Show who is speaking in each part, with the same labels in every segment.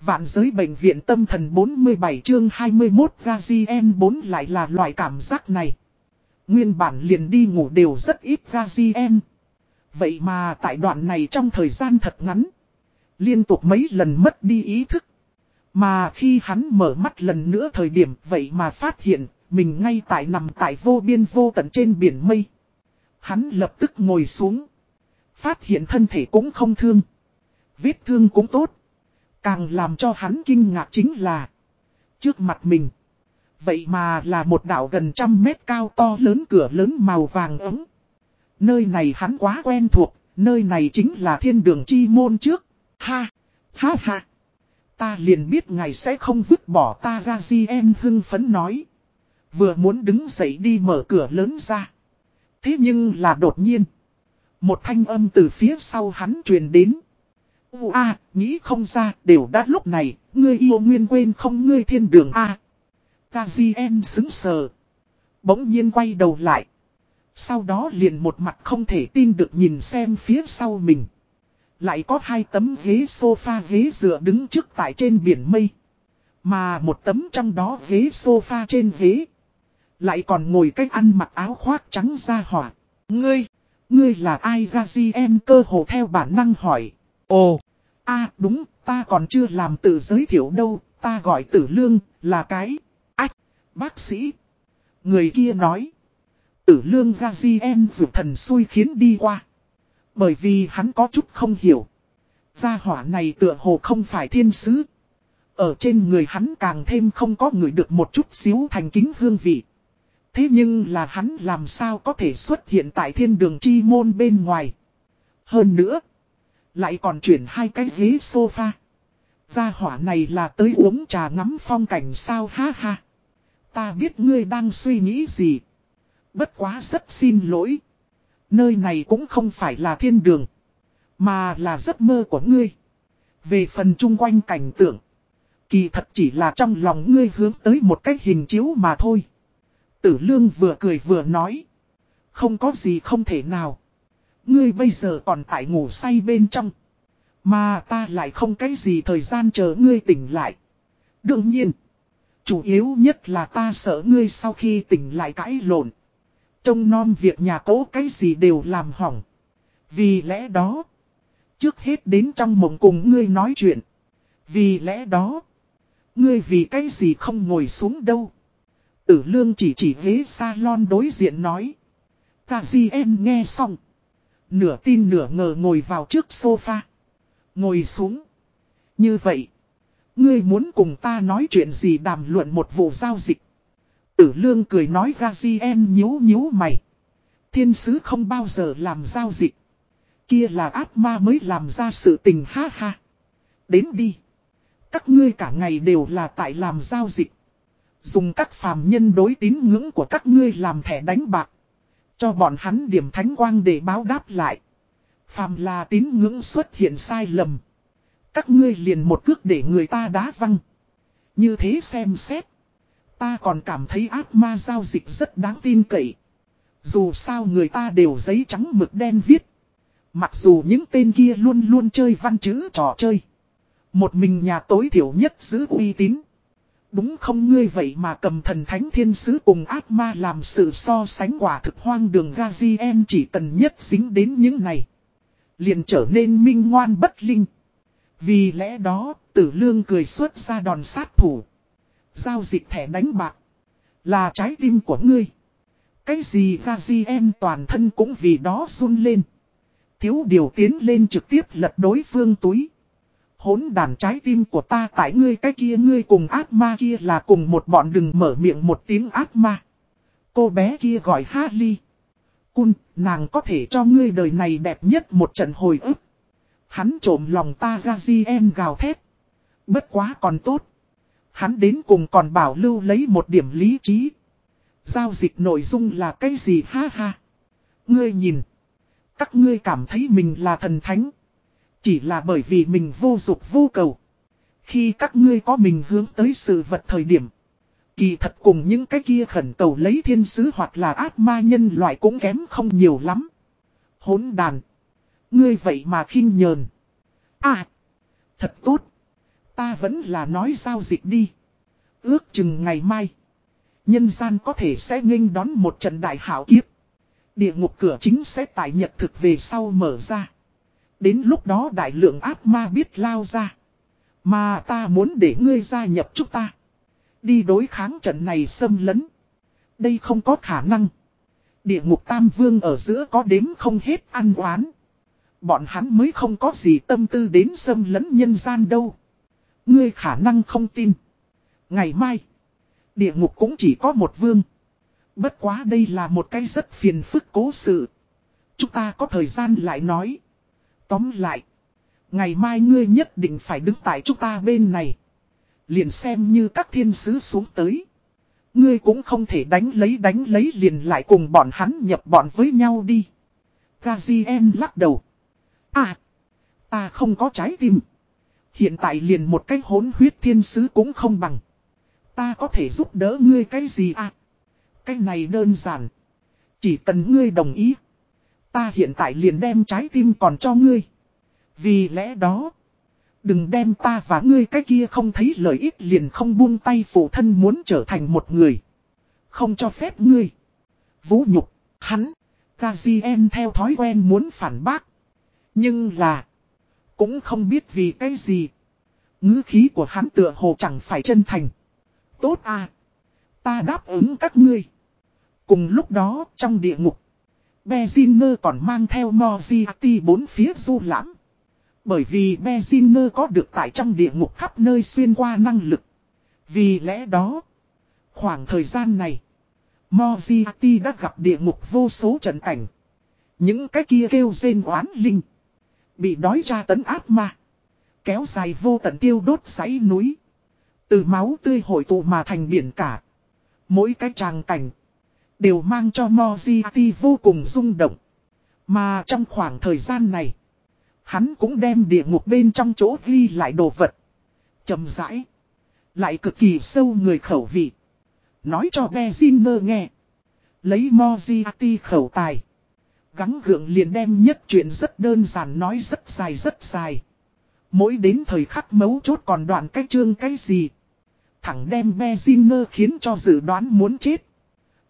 Speaker 1: Vạn giới bệnh viện tâm thần 47 chương 21 Gazien 4 lại là loại cảm giác này. Nguyên bản liền đi ngủ đều rất ít Gazien. Vậy mà tại đoạn này trong thời gian thật ngắn. Liên tục mấy lần mất đi ý thức. Mà khi hắn mở mắt lần nữa thời điểm, vậy mà phát hiện, mình ngay tại nằm tại vô biên vô tận trên biển mây. Hắn lập tức ngồi xuống. Phát hiện thân thể cũng không thương. Vết thương cũng tốt. Càng làm cho hắn kinh ngạc chính là, Trước mặt mình, Vậy mà là một đảo gần trăm mét cao to lớn cửa lớn màu vàng ấm Nơi này hắn quá quen thuộc, Nơi này chính là thiên đường chi môn trước. Ha Ha ha. Ta liền biết ngài sẽ không vứt bỏ ta ra gì em hưng phấn nói. Vừa muốn đứng dậy đi mở cửa lớn ra. Thế nhưng là đột nhiên, Một thanh âm từ phía sau hắn truyền đến. U a, nghĩ không ra, đều đã lúc này, ngươi yêu nguyên quên không ngươi thiên đường a. Ta di em xứng sờ. Bỗng nhiên quay đầu lại. Sau đó liền một mặt không thể tin được nhìn xem phía sau mình. Lại có hai tấm ghế sofa ghế dựa đứng trước tại trên biển mây. Mà một tấm trong đó ghế sofa trên ghế. Lại còn ngồi cách ăn mặc áo khoác trắng ra hỏa. Ngươi, ngươi là ai ra gì em cơ hồ theo bản năng hỏi. Ồ, a đúng, ta còn chưa làm tự giới thiệu đâu, ta gọi tử lương, là cái, ách, bác sĩ. Người kia nói, tử lương Gazien dù thần xui khiến đi qua. Bởi vì hắn có chút không hiểu. Gia hỏa này tựa hồ không phải thiên sứ. Ở trên người hắn càng thêm không có người được một chút xíu thành kính hương vị. Thế nhưng là hắn làm sao có thể xuất hiện tại thiên đường chi môn bên ngoài. Hơn nữa, lại còn chuyển hai cái ghế sofa. Gia hỏa này là tới uống trà ngắm phong cảnh sao ha ha. Ta biết ngươi đang suy nghĩ gì. Bất quá rất xin lỗi. Nơi này cũng không phải là thiên đường. Mà là giấc mơ của ngươi. Về phần chung quanh cảnh tượng. Kỳ thật chỉ là trong lòng ngươi hướng tới một cách hình chiếu mà thôi. Tử lương vừa cười vừa nói. Không có gì không thể nào. Ngươi bây giờ còn tại ngủ say bên trong. Mà ta lại không cái gì thời gian chờ ngươi tỉnh lại. Đương nhiên. Chủ yếu nhất là ta sợ ngươi sau khi tỉnh lại cãi lộn. Trông non việc nhà cố cái gì đều làm hỏng. Vì lẽ đó. Trước hết đến trong mộng cùng ngươi nói chuyện. Vì lẽ đó. Ngươi vì cái gì không ngồi xuống đâu. Tử lương chỉ chỉ ghế salon đối diện nói. Ta gì em nghe xong. Nửa tin nửa ngờ ngồi vào trước sofa. Ngồi xuống. Như vậy. Ngươi muốn cùng ta nói chuyện gì đàm luận một vụ giao dịch. Tử lương cười nói Gazien nhíu nhíu mày. Thiên sứ không bao giờ làm giao dịch. Kia là ác ma mới làm ra sự tình, ha ha. Đến đi. Các ngươi cả ngày đều là tại làm giao dịch. Dùng các phàm nhân đối tín ngưỡng của các ngươi làm thẻ đánh bạc. Cho bọn hắn điểm thánh quang để báo đáp lại. Phàm là tín ngưỡng xuất hiện sai lầm. Các ngươi liền một cước để người ta đá văng. Như thế xem xét. Ta còn cảm thấy ác ma giao dịch rất đáng tin cậy. Dù sao người ta đều giấy trắng mực đen viết. Mặc dù những tên kia luôn luôn chơi văn chữ trò chơi. Một mình nhà tối thiểu nhất giữ uy tín. Đúng không ngươi vậy mà cầm thần thánh thiên sứ cùng ác ma làm sự so sánh quả thực hoang đường Gazien chỉ cần nhất dính đến những này. Liền trở nên minh ngoan bất linh. Vì lẽ đó, tử lương cười xuất ra đòn sát thủ. Giao dịch thẻ đánh bạc. Là trái tim của ngươi. Cái gì Gazien toàn thân cũng vì đó run lên. Thiếu điều tiến lên trực tiếp lật đối phương túi hỗn đàn trái tim của ta tại ngươi cái kia ngươi cùng ác ma kia là cùng một bọn đừng mở miệng một tiếng ác ma. Cô bé kia gọi Harley. Cun, nàng có thể cho ngươi đời này đẹp nhất một trận hồi ức. Hắn trộm lòng ta ra di em gào thét. Bất quá còn tốt. Hắn đến cùng còn bảo lưu lấy một điểm lý trí. Giao dịch nội dung là cái gì ha ha. Ngươi nhìn. Các ngươi cảm thấy mình là thần thánh. Chỉ là bởi vì mình vô dục vô cầu. Khi các ngươi có mình hướng tới sự vật thời điểm. Kỳ thật cùng những cái kia khẩn cầu lấy thiên sứ hoặc là ác ma nhân loại cũng kém không nhiều lắm. Hốn đàn. Ngươi vậy mà khinh nhờn. À. Thật tốt. Ta vẫn là nói giao dịch đi. Ước chừng ngày mai. Nhân gian có thể sẽ nghênh đón một trận đại hảo kiếp. Địa ngục cửa chính sẽ tại nhật thực về sau mở ra. Đến lúc đó đại lượng ác ma biết lao ra. Mà ta muốn để ngươi gia nhập chúng ta. Đi đối kháng trận này xâm lấn. Đây không có khả năng. Địa ngục tam vương ở giữa có đếm không hết ăn oán. Bọn hắn mới không có gì tâm tư đến xâm lấn nhân gian đâu. Ngươi khả năng không tin. Ngày mai, địa ngục cũng chỉ có một vương. Bất quá đây là một cái rất phiền phức cố sự. Chúng ta có thời gian lại nói. Tóm lại, ngày mai ngươi nhất định phải đứng tại chúng ta bên này. Liền xem như các thiên sứ xuống tới. Ngươi cũng không thể đánh lấy đánh lấy liền lại cùng bọn hắn nhập bọn với nhau đi. Gazien lắc đầu. À, ta không có trái tim. Hiện tại liền một cái hốn huyết thiên sứ cũng không bằng. Ta có thể giúp đỡ ngươi cái gì à? Cái này đơn giản. Chỉ cần ngươi đồng ý. Ta hiện tại liền đem trái tim còn cho ngươi. Vì lẽ đó. Đừng đem ta và ngươi cái kia không thấy lợi ích liền không buông tay phụ thân muốn trở thành một người. Không cho phép ngươi. Vũ nhục, hắn, Gazien theo thói quen muốn phản bác. Nhưng là, cũng không biết vì cái gì. ngữ khí của hắn tựa hồ chẳng phải chân thành. Tốt à, ta đáp ứng các ngươi. Cùng lúc đó, trong địa ngục, Bezinger còn mang theo Moziati bốn phía du lãm. Bởi vì Beziner có được tại trong địa ngục khắp nơi xuyên qua năng lực. Vì lẽ đó, khoảng thời gian này, Moriarty đã gặp địa ngục vô số trận cảnh. Những cái kia kêu rên oán linh. Bị đói tra tấn ác ma. Kéo dài vô tận tiêu đốt sáy núi. Từ máu tươi hội tụ mà thành biển cả. Mỗi cái tràng cảnh. Đều mang cho Moriarty vô cùng rung động. Mà trong khoảng thời gian này. Hắn cũng đem địa ngục bên trong chỗ ghi lại đồ vật. trầm rãi. Lại cực kỳ sâu người khẩu vị. Nói cho Beziner nghe. Lấy Moziati khẩu tài. Gắng gượng liền đem nhất chuyện rất đơn giản nói rất dài rất dài. Mỗi đến thời khắc mấu chốt còn đoạn cách chương cái gì. Thẳng đem Beziner khiến cho dự đoán muốn chết.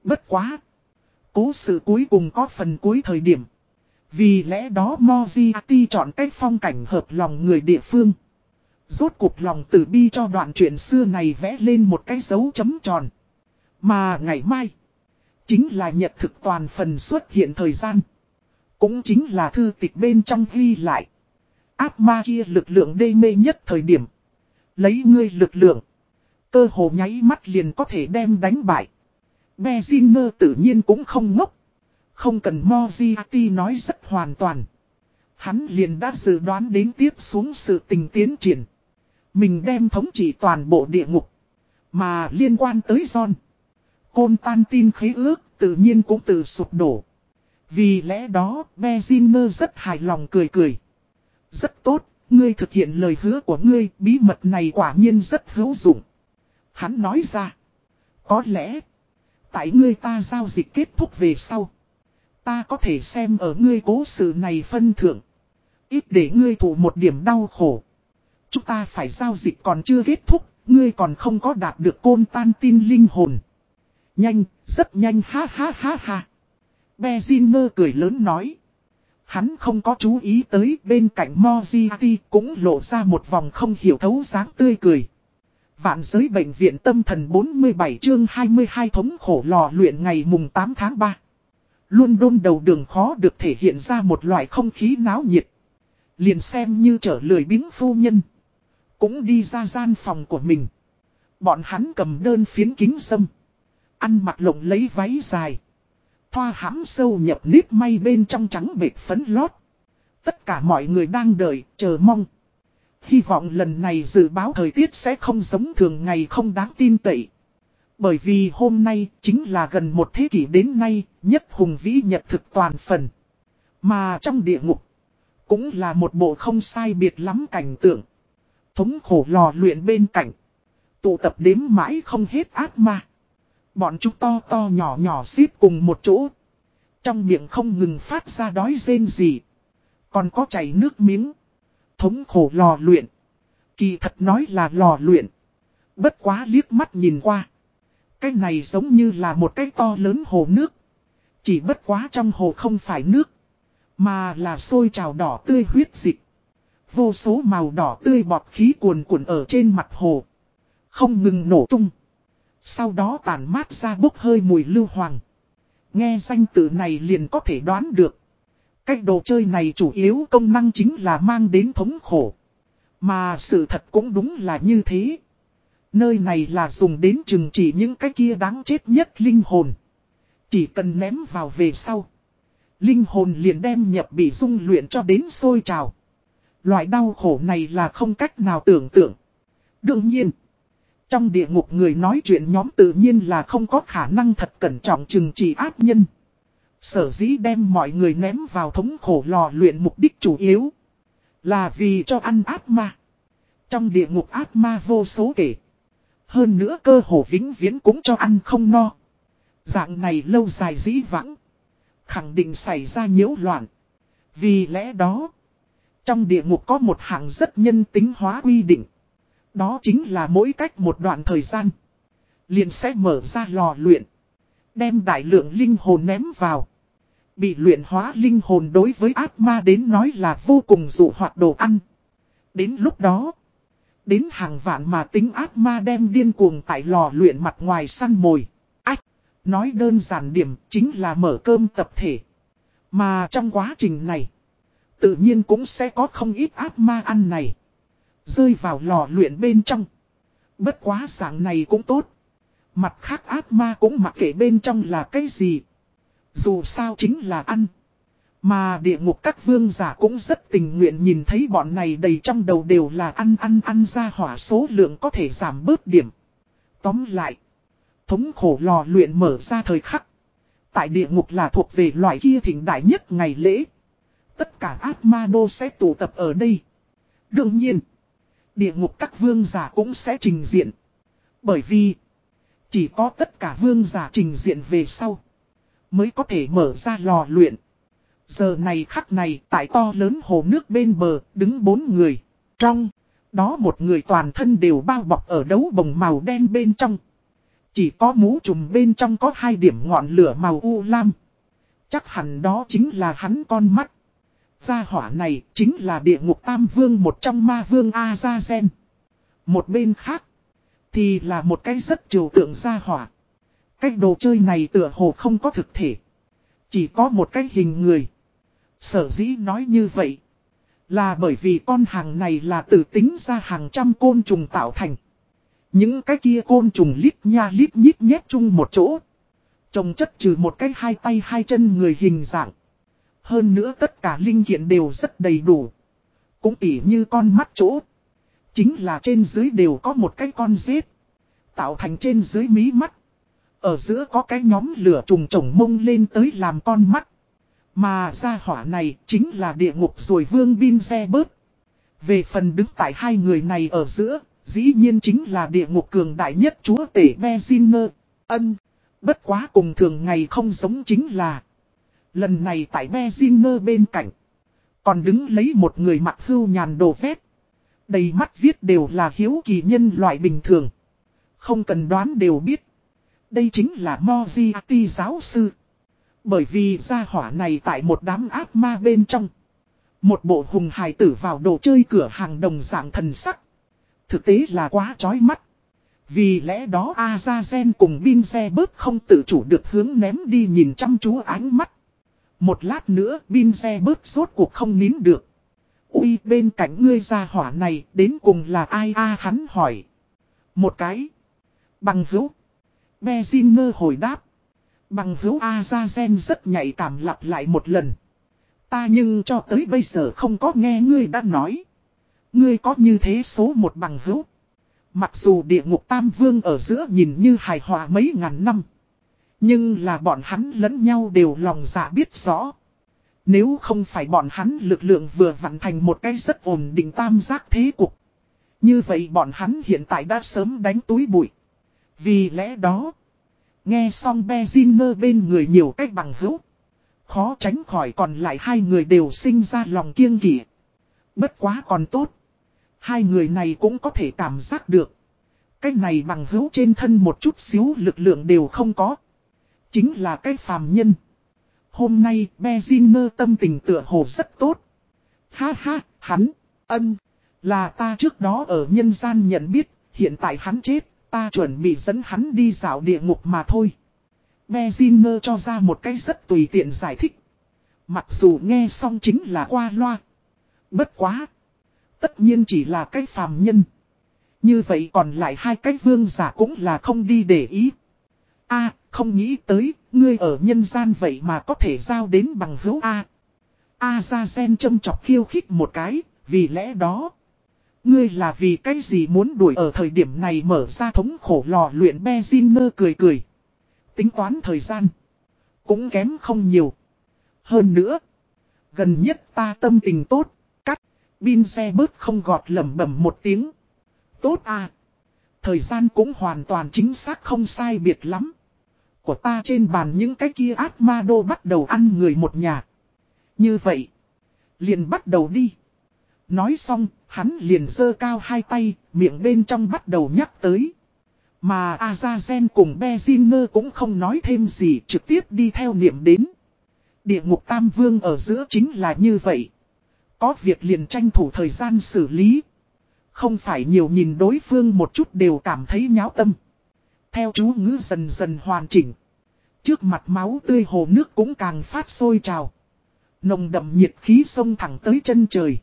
Speaker 1: Bất quá. Cố sự cuối cùng có phần cuối thời điểm. Vì lẽ đó Moriarty chọn cách phong cảnh hợp lòng người địa phương. Rốt cuộc lòng tử bi cho đoạn chuyện xưa này vẽ lên một cái dấu chấm tròn. Mà ngày mai, chính là nhật thực toàn phần xuất hiện thời gian. Cũng chính là thư tịch bên trong ghi lại. Áp ma kia lực lượng đê mê nhất thời điểm. Lấy ngươi lực lượng. Cơ hồ nháy mắt liền có thể đem đánh bại. Bezinger tự nhiên cũng không ngốc. Không cần Moriarty nói rất hoàn toàn. Hắn liền đã dự đoán đến tiếp xuống sự tình tiến triển. Mình đem thống trị toàn bộ địa ngục. Mà liên quan tới John. Côn tan tin khế ước tự nhiên cũng tự sụp đổ. Vì lẽ đó, Bezinger rất hài lòng cười cười. Rất tốt, ngươi thực hiện lời hứa của ngươi, bí mật này quả nhiên rất hữu dụng. Hắn nói ra. Có lẽ, tại ngươi ta giao dịch kết thúc về sau. Ta có thể xem ở ngươi cố sự này phân thưởng. Ít để ngươi thủ một điểm đau khổ. Chúng ta phải giao dịch còn chưa kết thúc, ngươi còn không có đạt được côn tan tin linh hồn. Nhanh, rất nhanh ha ha ha ha. Beziner cười lớn nói. Hắn không có chú ý tới bên cạnh Moziati cũng lộ ra một vòng không hiểu thấu dáng tươi cười. Vạn giới bệnh viện tâm thần 47 chương 22 thống khổ lò luyện ngày mùng 8 tháng 3. Luôn đôn đầu đường khó được thể hiện ra một loại không khí náo nhiệt. Liền xem như trở lười biếng phu nhân. Cũng đi ra gian phòng của mình. Bọn hắn cầm đơn phiến kính sâm. Ăn mặc lộng lấy váy dài. Thoa hãm sâu nhập nếp may bên trong trắng bệt phấn lót. Tất cả mọi người đang đợi, chờ mong. Hy vọng lần này dự báo thời tiết sẽ không giống thường ngày không đáng tin cậy. Bởi vì hôm nay chính là gần một thế kỷ đến nay, nhất hùng vĩ nhật thực toàn phần. Mà trong địa ngục cũng là một bộ không sai biệt lắm cảnh tượng. Thống khổ lò luyện bên cạnh. Tụ tập đếm mãi không hết ác ma. Bọn chúng to to nhỏ nhỏ xếp cùng một chỗ. Trong miệng không ngừng phát ra đói rên gì. Còn có chảy nước miếng. Thống khổ lò luyện. Kỳ thật nói là lò luyện. Bất quá liếc mắt nhìn qua. Cái này giống như là một cái to lớn hồ nước. Chỉ bất quá trong hồ không phải nước. Mà là sôi trào đỏ tươi huyết dịch. Vô số màu đỏ tươi bọt khí cuồn cuộn ở trên mặt hồ. Không ngừng nổ tung. Sau đó tàn mát ra bốc hơi mùi lưu hoàng. Nghe danh tự này liền có thể đoán được. Cách đồ chơi này chủ yếu công năng chính là mang đến thống khổ. Mà sự thật cũng đúng là như thế. Nơi này là dùng đến chừng chỉ những cái kia đáng chết nhất linh hồn. Chỉ cần ném vào về sau. Linh hồn liền đem nhập bị dung luyện cho đến sôi trào. Loại đau khổ này là không cách nào tưởng tượng. Đương nhiên. Trong địa ngục người nói chuyện nhóm tự nhiên là không có khả năng thật cẩn trọng chừng trị ác nhân. Sở dĩ đem mọi người ném vào thống khổ lò luyện mục đích chủ yếu. Là vì cho ăn ác ma. Trong địa ngục ác ma vô số kể. Hơn nữa cơ hồ vĩnh viễn cũng cho ăn không no. Dạng này lâu dài dĩ vãng. Khẳng định xảy ra nhiễu loạn. Vì lẽ đó. Trong địa ngục có một hạng rất nhân tính hóa quy định. Đó chính là mỗi cách một đoạn thời gian. Liền sẽ mở ra lò luyện. Đem đại lượng linh hồn ném vào. Bị luyện hóa linh hồn đối với ác ma đến nói là vô cùng dụ hoạt đồ ăn. Đến lúc đó. Đến hàng vạn mà tính ác ma đem điên cuồng tại lò luyện mặt ngoài săn mồi. Ách! Nói đơn giản điểm chính là mở cơm tập thể. Mà trong quá trình này. Tự nhiên cũng sẽ có không ít ác ma ăn này. Rơi vào lò luyện bên trong. Bất quá dạng này cũng tốt. Mặt khác ác ma cũng mặc kệ bên trong là cái gì. Dù sao chính là ăn. Mà địa ngục các vương giả cũng rất tình nguyện nhìn thấy bọn này đầy trong đầu đều là ăn ăn ăn ra hỏa số lượng có thể giảm bớt điểm. Tóm lại. Thống khổ lò luyện mở ra thời khắc. Tại địa ngục là thuộc về loại kia thịnh đại nhất ngày lễ. Tất cả ác ma đô sẽ tụ tập ở đây. Đương nhiên. Địa ngục các vương giả cũng sẽ trình diện. Bởi vì. Chỉ có tất cả vương giả trình diện về sau. Mới có thể mở ra lò luyện. Giờ này khắc này, tại to lớn hồ nước bên bờ, đứng bốn người. Trong, đó một người toàn thân đều bao bọc ở đấu bồng màu đen bên trong. Chỉ có mũ trùm bên trong có hai điểm ngọn lửa màu u lam. Chắc hẳn đó chính là hắn con mắt. Gia hỏa này chính là địa ngục tam vương một trong ma vương A-gia-gen. Một bên khác, thì là một cái rất trừu tượng gia hỏa. cách đồ chơi này tựa hồ không có thực thể. Chỉ có một cái hình người. Sở dĩ nói như vậy. Là bởi vì con hàng này là tự tính ra hàng trăm côn trùng tạo thành. Những cái kia côn trùng lít nha lít nhít nhét chung một chỗ. Trồng chất trừ một cái hai tay hai chân người hình dạng. Hơn nữa tất cả linh kiện đều rất đầy đủ. Cũng tỉ như con mắt chỗ. Chính là trên dưới đều có một cái con rết. Tạo thành trên dưới mí mắt. Ở giữa có cái nhóm lửa trùng trồng mông lên tới làm con mắt. Mà ra hỏa này chính là địa ngục rồi vương bin xe bớt. Về phần đứng tại hai người này ở giữa, dĩ nhiên chính là địa ngục cường đại nhất chúa tể Beziner. Ân, bất quá cùng thường ngày không giống chính là. Lần này tại Beziner bên cạnh, còn đứng lấy một người mặc hưu nhàn đồ phép. Đầy mắt viết đều là hiếu kỳ nhân loại bình thường. Không cần đoán đều biết. Đây chính là Moriarty giáo sư. Bởi vì gia hỏa này tại một đám ác ma bên trong. Một bộ hùng hài tử vào đồ chơi cửa hàng đồng dạng thần sắc. Thực tế là quá chói mắt. Vì lẽ đó Azazen cùng Bin Xe bớt không tự chủ được hướng ném đi nhìn chăm chú ánh mắt. Một lát nữa Bin Xe bớt rốt cuộc không nín được. Ui, bên cạnh ngươi gia hỏa này, đến cùng là ai a hắn hỏi. Một cái. Bằng hữu. Bezinger hồi đáp. Bằng hữu Azazen rất nhạy cảm lặp lại một lần. Ta nhưng cho tới bây giờ không có nghe ngươi đã nói. Ngươi có như thế số một bằng hữu. Mặc dù địa ngục tam vương ở giữa nhìn như hài hòa mấy ngàn năm. Nhưng là bọn hắn lẫn nhau đều lòng dạ biết rõ. Nếu không phải bọn hắn lực lượng vừa vặn thành một cái rất ổn định tam giác thế cục. Như vậy bọn hắn hiện tại đã sớm đánh túi bụi. Vì lẽ đó, nghe xong Bezinger bên người nhiều cách bằng hữu. Khó tránh khỏi còn lại hai người đều sinh ra lòng kiêng kỵ. Bất quá còn tốt. Hai người này cũng có thể cảm giác được. Cái này bằng hữu trên thân một chút xíu lực lượng đều không có. Chính là cái phàm nhân. Hôm nay Bezinger tâm tình tựa hồ rất tốt. Ha ha, hắn, ân, là ta trước đó ở nhân gian nhận biết, hiện tại hắn chết, ta chuẩn bị dẫn hắn đi dạo địa ngục mà thôi. Bezinger cho ra một cái rất tùy tiện giải thích. Mặc dù nghe xong chính là qua loa. Bất quá. Tất nhiên chỉ là cái phàm nhân. Như vậy còn lại hai cái vương giả cũng là không đi để ý. a không nghĩ tới, ngươi ở nhân gian vậy mà có thể giao đến bằng hữu A. A ra sen châm chọc khiêu khích một cái, vì lẽ đó. Ngươi là vì cái gì muốn đuổi ở thời điểm này mở ra thống khổ lò luyện Beziner cười cười. Tính toán thời gian. Cũng kém không nhiều. Hơn nữa. Gần nhất ta tâm tình tốt. Cắt. Bin xe bớt không gọt lầm bẩm một tiếng. Tốt à. Thời gian cũng hoàn toàn chính xác không sai biệt lắm. Của ta trên bàn những cái kia ác ma đô bắt đầu ăn người một nhà. Như vậy. Liền bắt đầu đi. Nói xong, hắn liền dơ cao hai tay, miệng bên trong bắt đầu nhắc tới. Mà Azazen cùng Bezinger cũng không nói thêm gì trực tiếp đi theo niệm đến. Địa ngục Tam Vương ở giữa chính là như vậy. Có việc liền tranh thủ thời gian xử lý. Không phải nhiều nhìn đối phương một chút đều cảm thấy nháo tâm. Theo chú ngữ dần dần hoàn chỉnh. Trước mặt máu tươi hồ nước cũng càng phát sôi trào. Nồng đậm nhiệt khí sông thẳng tới chân trời.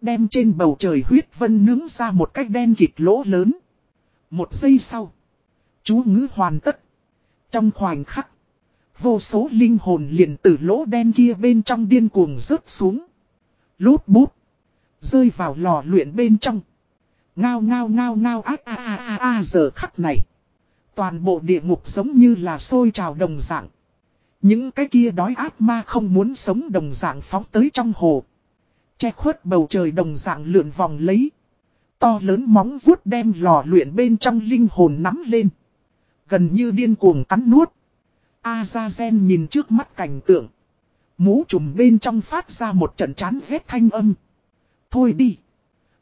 Speaker 1: Đem trên bầu trời huyết vân nướng ra một cách đen kịt lỗ lớn. Một giây sau. Chú ngữ hoàn tất. Trong khoảnh khắc. Vô số linh hồn liền từ lỗ đen kia bên trong điên cuồng rớt xuống. Lút bút. Rơi vào lò luyện bên trong. Ngao ngao ngao ngao á á á á á giờ khắc này. Toàn bộ địa ngục giống như là sôi trào đồng dạng. Những cái kia đói ác ma không muốn sống đồng dạng phóng tới trong hồ. Che khuất bầu trời đồng dạng lượn vòng lấy. To lớn móng vuốt đem lò luyện bên trong linh hồn nắm lên. Gần như điên cuồng cắn nuốt. Azazen nhìn trước mắt cảnh tượng. Mũ trùm bên trong phát ra một trận chán ghét thanh âm. Thôi đi.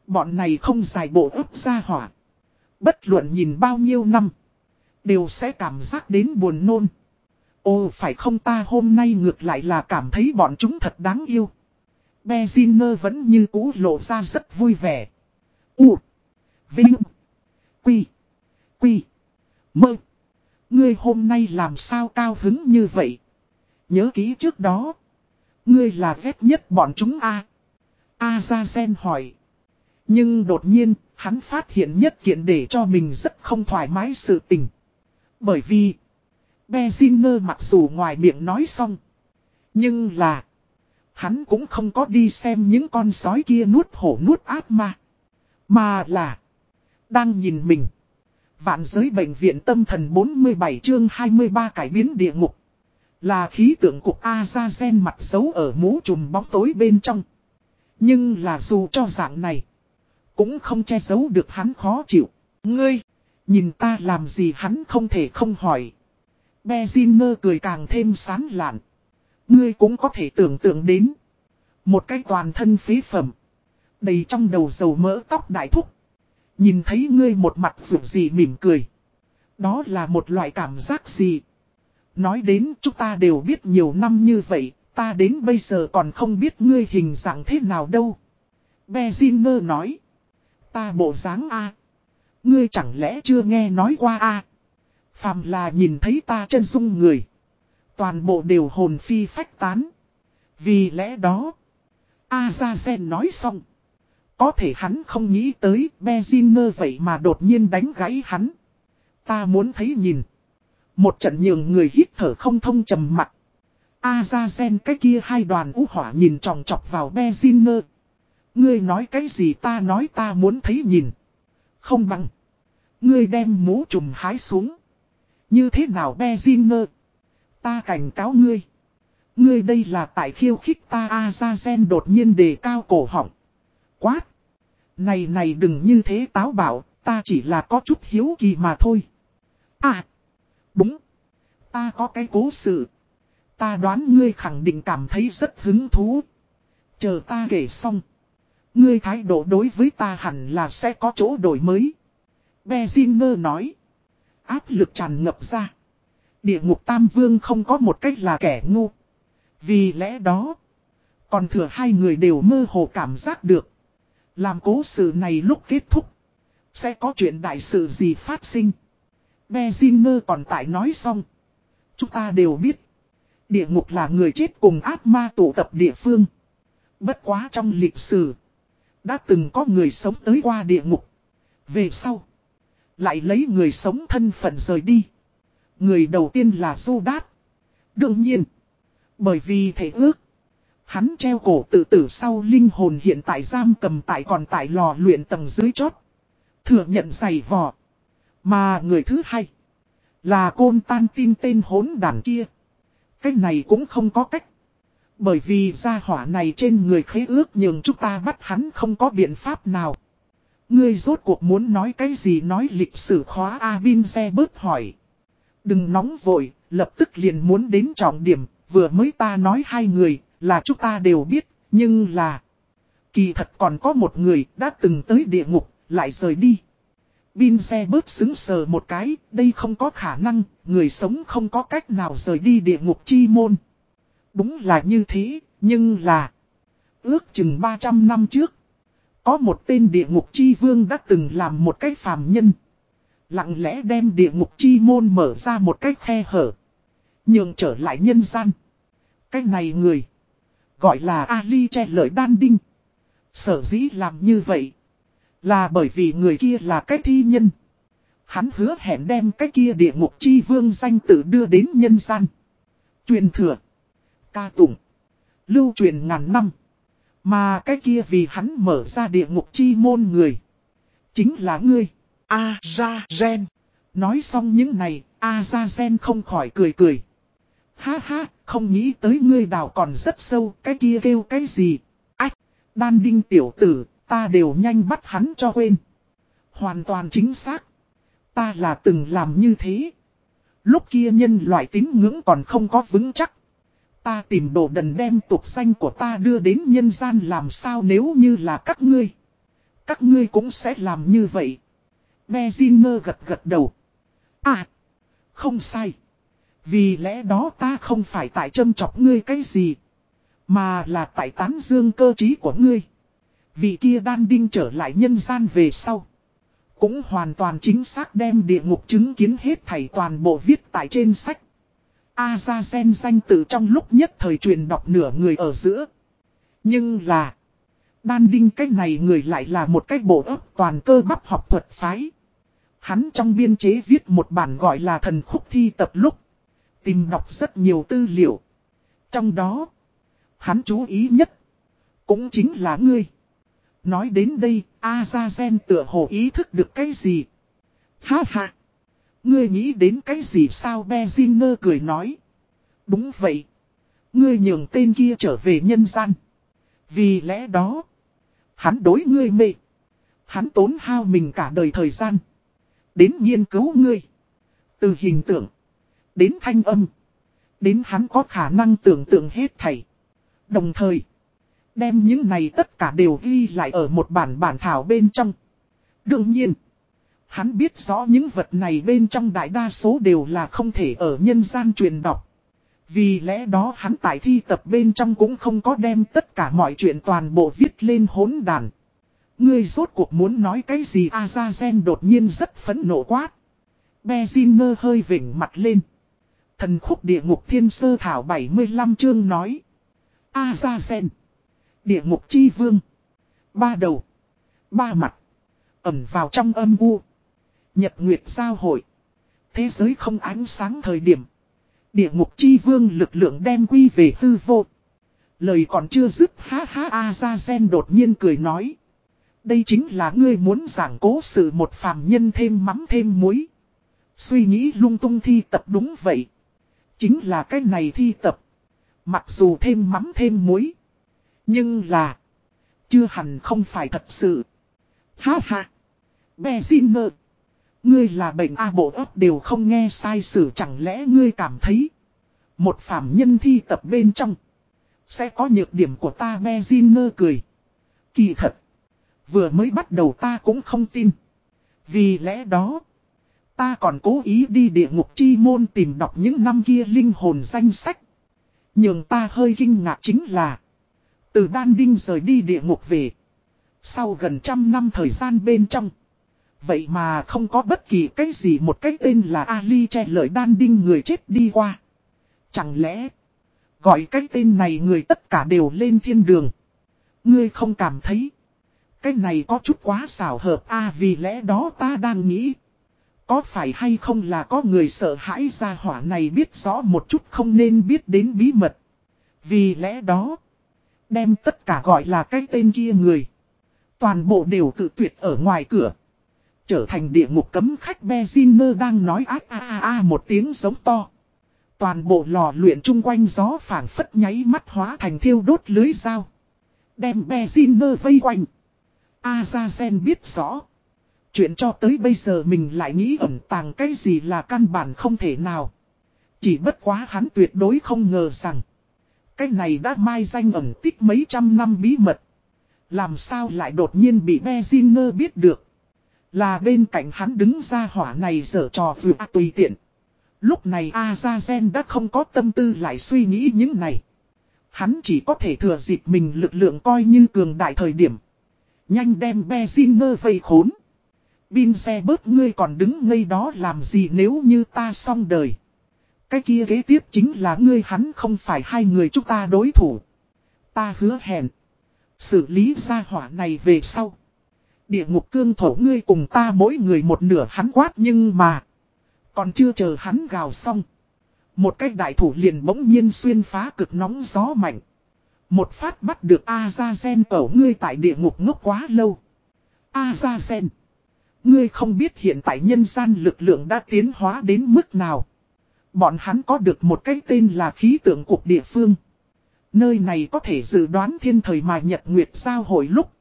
Speaker 1: Bọn này không dài bộ ấp ra hỏa. Bất luận nhìn bao nhiêu năm. Đều sẽ cảm giác đến buồn nôn. Ồ, phải không ta hôm nay ngược lại là cảm thấy bọn chúng thật đáng yêu. Bezinger vẫn như cũ lộ ra rất vui vẻ. U. Vinh. Quy. Quy. Mơ. Ngươi hôm nay làm sao cao hứng như vậy? Nhớ ký trước đó. Ngươi là ghét nhất bọn chúng a A ra sen hỏi. Nhưng đột nhiên, hắn phát hiện nhất kiện để cho mình rất không thoải mái sự tình. Bởi vì, Bezinger mặc dù ngoài miệng nói xong. Nhưng là, hắn cũng không có đi xem những con sói kia nuốt hổ nuốt ác ma. Mà là, đang nhìn mình. Vạn giới bệnh viện tâm thần 47 chương 23 cải biến địa ngục. Là khí tượng cục Azazen mặt dấu ở mũ trùm bóng tối bên trong. Nhưng là dù cho dạng này. Cũng không che giấu được hắn khó chịu. Ngươi, nhìn ta làm gì hắn không thể không hỏi. Bezinger cười càng thêm sán lạn. Ngươi cũng có thể tưởng tượng đến. Một cái toàn thân phí phẩm. Đầy trong đầu dầu mỡ tóc đại thúc. Nhìn thấy ngươi một mặt rủ gì mỉm cười. Đó là một loại cảm giác gì? Nói đến chúng ta đều biết nhiều năm như vậy, ta đến bây giờ còn không biết ngươi hình dạng thế nào đâu. Bezinger nói. Ta bộ dáng A. Ngươi chẳng lẽ chưa nghe nói qua A. Phàm là nhìn thấy ta chân dung người. Toàn bộ đều hồn phi phách tán. Vì lẽ đó. Azazen nói xong. Có thể hắn không nghĩ tới Beziner vậy mà đột nhiên đánh gãy hắn. Ta muốn thấy nhìn. Một trận nhường người hít thở không thông trầm mặt. Azazen cái kia hai đoàn ú hỏa nhìn tròng trọc vào Beziner. Ngươi nói cái gì ta nói ta muốn thấy nhìn. Không bằng. Ngươi đem mũ trùm hái xuống. Như thế nào Beziner? Ta cảnh cáo ngươi. Ngươi đây là tại khiêu khích ta Azazen đột nhiên đề cao cổ họng. Quát. Này này đừng như thế táo bảo, ta chỉ là có chút hiếu kỳ mà thôi. À. Đúng. Ta có cái cố sự. Ta đoán ngươi khẳng định cảm thấy rất hứng thú. Chờ ta kể xong. Ngươi thái độ đối với ta hẳn là sẽ có chỗ đổi mới. Bezinger nói. Áp lực tràn ngập ra. Địa ngục Tam Vương không có một cách là kẻ ngu. Vì lẽ đó. Còn thừa hai người đều mơ hồ cảm giác được. Làm cố sự này lúc kết thúc. Sẽ có chuyện đại sự gì phát sinh. Bezinger còn tại nói xong. Chúng ta đều biết. Địa ngục là người chết cùng ác ma tụ tập địa phương. Bất quá trong lịch sử. Đã từng có người sống tới qua địa ngục. Về sau. Lại lấy người sống thân phận rời đi. Người đầu tiên là Judas. Đương nhiên. Bởi vì thể ước. Hắn treo cổ tự tử sau linh hồn hiện tại giam cầm tại còn tại lò luyện tầng dưới chót. Thừa nhận giày vò. Mà người thứ hai. Là côn tan tin tên hốn đàn kia. Cách này cũng không có cách. Bởi vì gia hỏa này trên người khế ước nhưng chúng ta bắt hắn không có biện pháp nào. Ngươi rốt cuộc muốn nói cái gì nói lịch sử khóa Abin xe bớt hỏi. Đừng nóng vội, lập tức liền muốn đến trọng điểm, vừa mới ta nói hai người, là chúng ta đều biết, nhưng là... Kỳ thật còn có một người đã từng tới địa ngục, lại rời đi. Bin xe bớt xứng sờ một cái, đây không có khả năng, người sống không có cách nào rời đi địa ngục chi môn. Đúng là như thế, nhưng là... Ước chừng 300 năm trước, có một tên địa ngục chi vương đã từng làm một cái phàm nhân. Lặng lẽ đem địa ngục chi môn mở ra một cách khe hở. Nhường trở lại nhân gian. Cái này người. Gọi là Ali che lợi đan đinh. Sở dĩ làm như vậy. Là bởi vì người kia là cái thi nhân. Hắn hứa hẹn đem cái kia địa ngục chi vương danh tự đưa đến nhân gian. Truyền thừa. Ca tụng. Lưu truyền ngàn năm. Mà cái kia vì hắn mở ra địa ngục chi môn người. Chính là ngươi. A-ra-gen. Nói xong những này, A-ra-gen không khỏi cười cười. Ha ha, không nghĩ tới ngươi đào còn rất sâu, cái kia kêu cái gì. Ách, đan đinh tiểu tử, ta đều nhanh bắt hắn cho quên. Hoàn toàn chính xác. Ta là từng làm như thế. Lúc kia nhân loại tín ngưỡng còn không có vững chắc. Ta tìm đồ đần đem tục danh của ta đưa đến nhân gian làm sao nếu như là các ngươi. Các ngươi cũng sẽ làm như vậy. Bezinger gật gật đầu. À, không sai. Vì lẽ đó ta không phải tại châm chọc ngươi cái gì. Mà là tại tán dương cơ trí của ngươi. Vì kia đan đinh trở lại nhân gian về sau. Cũng hoàn toàn chính xác đem địa ngục chứng kiến hết thảy toàn bộ viết tại trên sách. Azazen danh tự trong lúc nhất thời truyền đọc nửa người ở giữa. Nhưng là. Đan đinh cách này người lại là một cách bộ ấp toàn cơ bắp học thuật phái. Hắn trong biên chế viết một bản gọi là thần khúc thi tập lúc. Tìm đọc rất nhiều tư liệu. Trong đó. Hắn chú ý nhất. Cũng chính là ngươi. Nói đến đây, Azazen tựa hồ ý thức được cái gì. Ha ha. Ngươi nghĩ đến cái gì sao Beziner cười nói. Đúng vậy. Ngươi nhường tên kia trở về nhân gian. Vì lẽ đó. Hắn đối ngươi mệt. Hắn tốn hao mình cả đời thời gian. Đến nghiên cứu ngươi. Từ hình tượng. Đến thanh âm. Đến hắn có khả năng tưởng tượng hết thảy. Đồng thời. Đem những này tất cả đều ghi lại ở một bản bản thảo bên trong. Đương nhiên. Hắn biết rõ những vật này bên trong đại đa số đều là không thể ở nhân gian truyền đọc. Vì lẽ đó hắn tại thi tập bên trong cũng không có đem tất cả mọi chuyện toàn bộ viết lên hỗn đàn. Ngươi rốt cuộc muốn nói cái gì Azazen đột nhiên rất phấn nộ quát. Beziner hơi vỉnh mặt lên. Thần khúc địa ngục thiên sơ thảo 75 chương nói. Azazen. Địa ngục chi vương. Ba đầu. Ba mặt. Ẩm vào trong âm u. Nhật Nguyệt giao hội. Thế giới không ánh sáng thời điểm. Địa ngục chi vương lực lượng đem quy về hư vô. Lời còn chưa dứt, ha ha a đột nhiên cười nói. Đây chính là ngươi muốn giảng cố sự một phàm nhân thêm mắm thêm muối. Suy nghĩ lung tung thi tập đúng vậy. Chính là cái này thi tập. Mặc dù thêm mắm thêm muối. Nhưng là. Chưa hẳn không phải thật sự. Ha ha. Bè xin nợ. Ngươi là bệnh A bộ ấp đều không nghe sai sử chẳng lẽ ngươi cảm thấy. Một phạm nhân thi tập bên trong. Sẽ có nhược điểm của ta Beziner cười. Kỳ thật. Vừa mới bắt đầu ta cũng không tin. Vì lẽ đó, ta còn cố ý đi địa ngục chi môn tìm đọc những năm kia linh hồn danh sách. Nhưng ta hơi kinh ngạc chính là, từ đan đinh rời đi địa ngục về. Sau gần trăm năm thời gian bên trong, vậy mà không có bất kỳ cái gì một cái tên là Ali che lời đan đinh người chết đi qua. Chẳng lẽ, gọi cái tên này người tất cả đều lên thiên đường. Ngươi không cảm thấy. Cái này có chút quá xảo hợp a, vì lẽ đó ta đang nghĩ. Có phải hay không là có người sợ hãi ra hỏa này biết rõ một chút không nên biết đến bí mật. Vì lẽ đó. Đem tất cả gọi là cái tên kia người. Toàn bộ đều tự tuyệt ở ngoài cửa. Trở thành địa ngục cấm khách Beziner đang nói ác a a a một tiếng giống to. Toàn bộ lò luyện chung quanh gió phảng phất nháy mắt hóa thành thiêu đốt lưới dao. Đem Beziner vây quanh. Azazen biết rõ. Chuyện cho tới bây giờ mình lại nghĩ ẩn tàng cái gì là căn bản không thể nào. Chỉ bất quá hắn tuyệt đối không ngờ rằng. Cái này đã mai danh ẩn tích mấy trăm năm bí mật. Làm sao lại đột nhiên bị Bezinger biết được. Là bên cạnh hắn đứng ra hỏa này dở trò vừa à tùy tiện. Lúc này Azazen đã không có tâm tư lại suy nghĩ những này. Hắn chỉ có thể thừa dịp mình lực lượng coi như cường đại thời điểm. Nhanh đem Bezinger vây khốn. Bin xe bớt ngươi còn đứng ngây đó làm gì nếu như ta xong đời. Cái kia kế tiếp chính là ngươi hắn không phải hai người chúng ta đối thủ. Ta hứa hẹn. Xử lý ra hỏa này về sau. Địa ngục cương thổ ngươi cùng ta mỗi người một nửa hắn quát nhưng mà. Còn chưa chờ hắn gào xong. Một cái đại thủ liền bỗng nhiên xuyên phá cực nóng gió mạnh. Một phát bắt được Azazen ở ngươi tại địa ngục ngốc quá lâu. Azazen. Ngươi không biết hiện tại nhân gian lực lượng đã tiến hóa đến mức nào. Bọn hắn có được một cái tên là khí tượng cục địa phương. Nơi này có thể dự đoán thiên thời mà nhật nguyệt giao hồi lúc.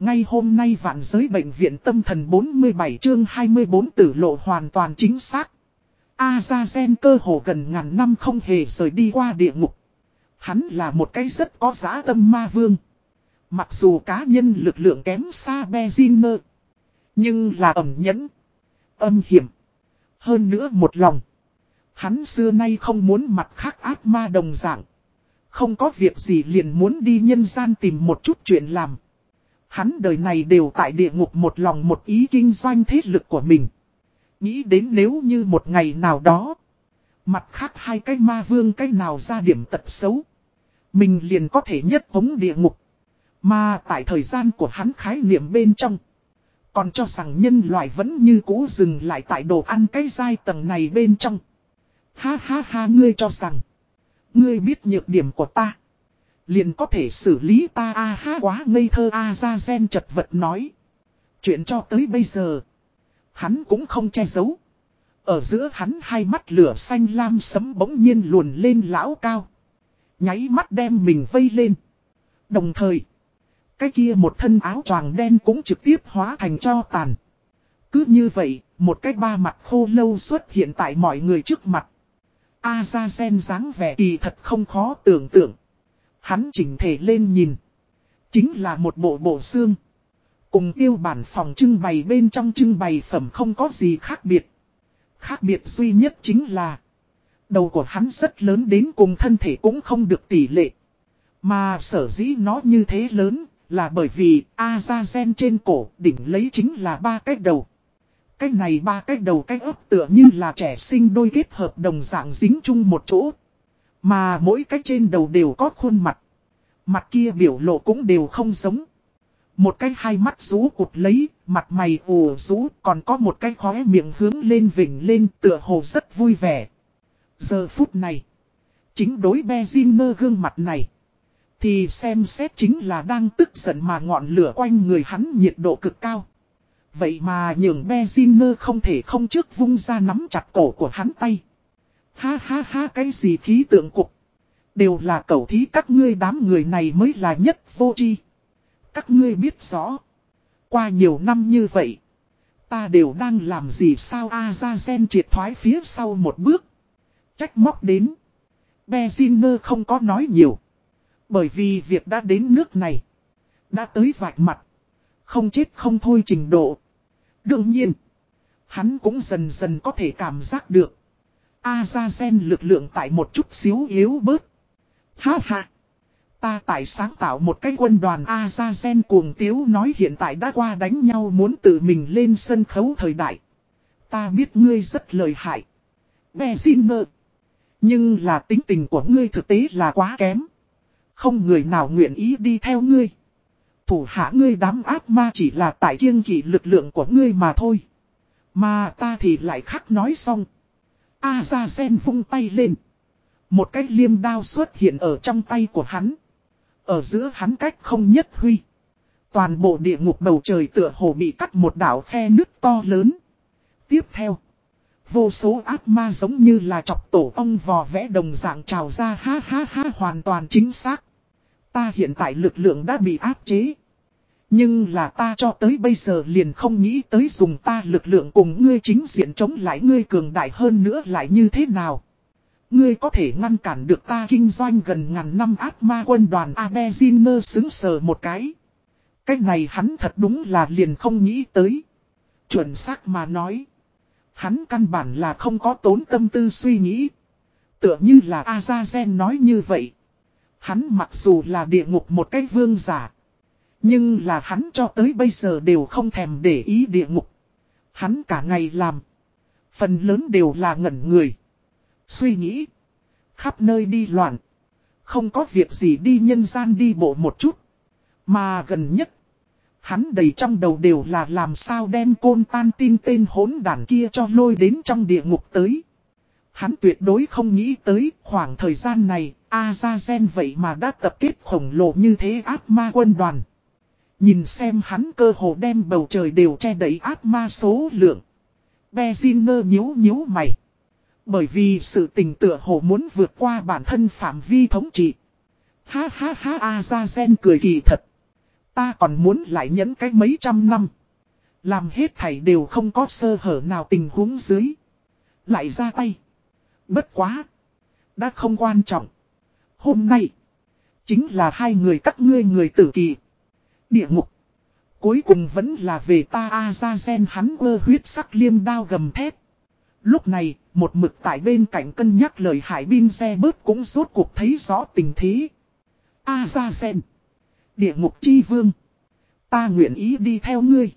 Speaker 1: Ngay hôm nay vạn giới bệnh viện tâm thần 47 chương 24 tử lộ hoàn toàn chính xác. Azazen cơ hồ gần ngàn năm không hề rời đi qua địa ngục. Hắn là một cái rất có giá tâm ma vương. Mặc dù cá nhân lực lượng kém xa Beziner. Nhưng là ẩm nhẫn. Âm hiểm. Hơn nữa một lòng. Hắn xưa nay không muốn mặt khác ác ma đồng dạng. Không có việc gì liền muốn đi nhân gian tìm một chút chuyện làm. Hắn đời này đều tại địa ngục một lòng một ý kinh doanh thế lực của mình. Nghĩ đến nếu như một ngày nào đó. Mặt khác hai cái ma vương cái nào ra điểm tật xấu. Mình liền có thể nhất thống địa ngục. Mà tại thời gian của hắn khái niệm bên trong. Còn cho rằng nhân loại vẫn như cũ dừng lại tại đồ ăn cái giai tầng này bên trong. Ha ha ha, ngươi cho rằng. Ngươi biết nhược điểm của ta. Liền có thể xử lý ta a ha, quá ngây thơ a ra gen chật vật nói. Chuyện cho tới bây giờ. Hắn cũng không che giấu. Ở giữa hắn hai mắt lửa xanh lam sấm bỗng nhiên luồn lên lão cao. Nháy mắt đem mình vây lên. Đồng thời. Cái kia một thân áo choàng đen cũng trực tiếp hóa thành cho tàn. Cứ như vậy, một cái ba mặt khô lâu xuất hiện tại mọi người trước mặt. A ra sen dáng vẻ kỳ thật không khó tưởng tượng. Hắn chỉnh thể lên nhìn. Chính là một bộ bộ xương. Cùng tiêu bản phòng trưng bày bên trong trưng bày phẩm không có gì khác biệt. Khác biệt duy nhất chính là Đầu của hắn rất lớn đến cùng thân thể cũng không được tỷ lệ. Mà sở dĩ nó như thế lớn là bởi vì Azazen trên cổ đỉnh lấy chính là ba cái đầu. Cái này ba cái đầu cái ấp tựa như là trẻ sinh đôi kết hợp đồng dạng dính chung một chỗ. Mà mỗi cái trên đầu đều có khuôn mặt. Mặt kia biểu lộ cũng đều không giống. Một cái hai mắt rú cụt lấy, mặt mày ủ rú, còn có một cái khóe miệng hướng lên vỉnh lên tựa hồ rất vui vẻ. Giờ phút này, chính đối Bezinger gương mặt này, thì xem xét chính là đang tức giận mà ngọn lửa quanh người hắn nhiệt độ cực cao. Vậy mà nhường Bezinger không thể không trước vung ra nắm chặt cổ của hắn tay. Ha ha ha cái gì khí tượng cục. Đều là cầu thí các ngươi đám người này mới là nhất vô chi. Các ngươi biết rõ. Qua nhiều năm như vậy. Ta đều đang làm gì sao A ra gen triệt thoái phía sau một bước. Trách móc đến. Bezinger không có nói nhiều. Bởi vì việc đã đến nước này. Đã tới vạch mặt. Không chết không thôi trình độ. Đương nhiên. Hắn cũng dần dần có thể cảm giác được. Azazen lực lượng tại một chút xíu yếu bớt. Ha ha. Ta tại sáng tạo một cái quân đoàn Azazen cuồng tiếu nói hiện tại đã qua đánh nhau muốn tự mình lên sân khấu thời đại. Ta biết ngươi rất lợi hại. Beziner. Nhưng là tính tình của ngươi thực tế là quá kém. Không người nào nguyện ý đi theo ngươi. Thủ hạ ngươi đám ác ma chỉ là tại kiêng kỵ lực lượng của ngươi mà thôi. Mà ta thì lại khắc nói xong. A ra sen vung tay lên. Một cái liêm đao xuất hiện ở trong tay của hắn. Ở giữa hắn cách không nhất huy. Toàn bộ địa ngục bầu trời tựa hồ bị cắt một đảo khe nước to lớn. Tiếp theo. Vô số ác ma giống như là chọc tổ ong vò vẽ đồng dạng trào ra ha ha ha hoàn toàn chính xác. Ta hiện tại lực lượng đã bị áp chế. Nhưng là ta cho tới bây giờ liền không nghĩ tới dùng ta lực lượng cùng ngươi chính diện chống lại ngươi cường đại hơn nữa lại như thế nào. Ngươi có thể ngăn cản được ta kinh doanh gần ngàn năm ác ma quân đoàn Abeziner xứng sờ một cái. Cách này hắn thật đúng là liền không nghĩ tới. Chuẩn xác mà nói. Hắn căn bản là không có tốn tâm tư suy nghĩ. Tựa như là Azazen nói như vậy. Hắn mặc dù là địa ngục một cái vương giả. Nhưng là hắn cho tới bây giờ đều không thèm để ý địa ngục. Hắn cả ngày làm. Phần lớn đều là ngẩn người. Suy nghĩ. Khắp nơi đi loạn. Không có việc gì đi nhân gian đi bộ một chút. Mà gần nhất. Hắn đầy trong đầu đều là làm sao đem côn tan tin tên hốn đàn kia cho lôi đến trong địa ngục tới. Hắn tuyệt đối không nghĩ tới khoảng thời gian này, Azazen vậy mà đã tập kết khổng lồ như thế ác ma quân đoàn. Nhìn xem hắn cơ hồ đem bầu trời đều che đẩy ác ma số lượng. Beziner nhíu nhíu mày. Bởi vì sự tình tựa hồ muốn vượt qua bản thân phạm vi thống trị. Ha ha ha Azazen cười kỳ thật. Ta còn muốn lại nhẫn cái mấy trăm năm. Làm hết thảy đều không có sơ hở nào tình huống dưới. Lại ra tay. Bất quá. Đã không quan trọng. Hôm nay. Chính là hai người các ngươi người tử kỳ. Địa ngục. Cuối cùng vẫn là về ta A ra gen hắn ơ huyết sắc liêm đao gầm thét. Lúc này, một mực tại bên cạnh cân nhắc lời hải bin xe bớt cũng rốt cuộc thấy rõ tình thế. A ra gen. Địa ngục chi vương. Ta nguyện ý đi theo ngươi.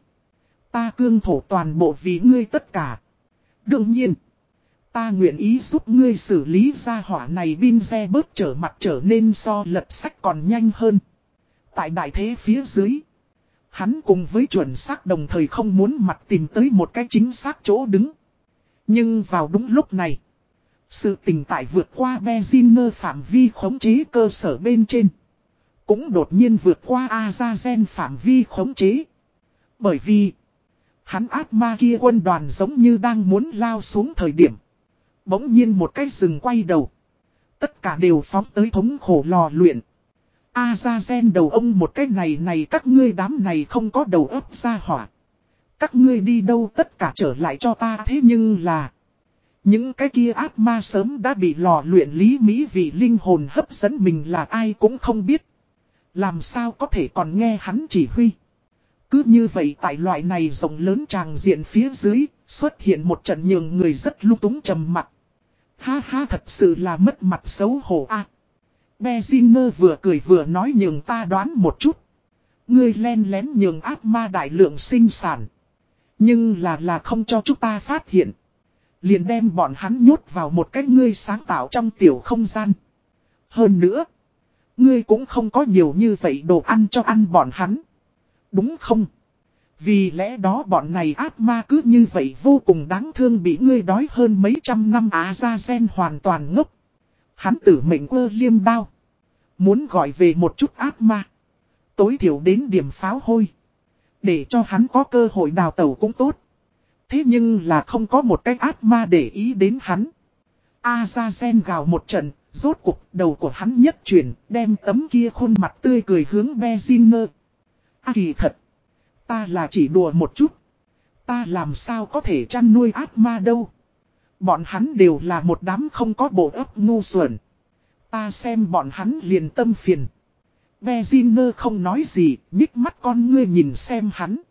Speaker 1: Ta cương thổ toàn bộ vì ngươi tất cả. Đương nhiên. Ta nguyện ý giúp ngươi xử lý ra hỏa này bin xe bớt trở mặt trở nên so lật sách còn nhanh hơn. Tại đại thế phía dưới. Hắn cùng với chuẩn xác đồng thời không muốn mặt tìm tới một cái chính xác chỗ đứng. Nhưng vào đúng lúc này. Sự tình tại vượt qua Bezinger phạm vi khống chế cơ sở bên trên. Cũng đột nhiên vượt qua Azazen phạm vi khống chế. Bởi vì. Hắn ác ma kia quân đoàn giống như đang muốn lao xuống thời điểm. Bỗng nhiên một cái rừng quay đầu. Tất cả đều phóng tới thống khổ lò luyện. Azazen đầu ông một cái này này các ngươi đám này không có đầu ấp ra hỏa. Các ngươi đi đâu tất cả trở lại cho ta thế nhưng là. Những cái kia ác ma sớm đã bị lò luyện lý mỹ vì linh hồn hấp dẫn mình là ai cũng không biết. Làm sao có thể còn nghe hắn chỉ huy. Cứ như vậy tại loại này rộng lớn tràng diện phía dưới, xuất hiện một trận nhường người rất lung túng trầm mặt. Ha ha thật sự là mất mặt xấu hổ a. À, vừa cười vừa nói nhường ta đoán một chút. Ngươi len lén nhường ác ma đại lượng sinh sản. Nhưng là là không cho chúng ta phát hiện. Liền đem bọn hắn nhốt vào một cái ngươi sáng tạo trong tiểu không gian. Hơn nữa. Ngươi cũng không có nhiều như vậy đồ ăn cho ăn bọn hắn. Đúng không? Vì lẽ đó bọn này ác ma cứ như vậy vô cùng đáng thương bị ngươi đói hơn mấy trăm năm á ra sen hoàn toàn ngốc. Hắn tử mệnh quơ liêm đao. Muốn gọi về một chút ác ma. Tối thiểu đến điểm pháo hôi. Để cho hắn có cơ hội đào tẩu cũng tốt. Thế nhưng là không có một cái ác ma để ý đến hắn. A ra sen gào một trận, rốt cuộc đầu của hắn nhất chuyển, đem tấm kia khuôn mặt tươi cười hướng Beziner. À kỳ thật. Ta là chỉ đùa một chút. Ta làm sao có thể chăn nuôi ác ma đâu. Bọn hắn đều là một đám không có bộ ấp ngu xuẩn. Ta xem bọn hắn liền tâm phiền. Beziner không nói gì, nhích mắt con ngươi nhìn xem hắn.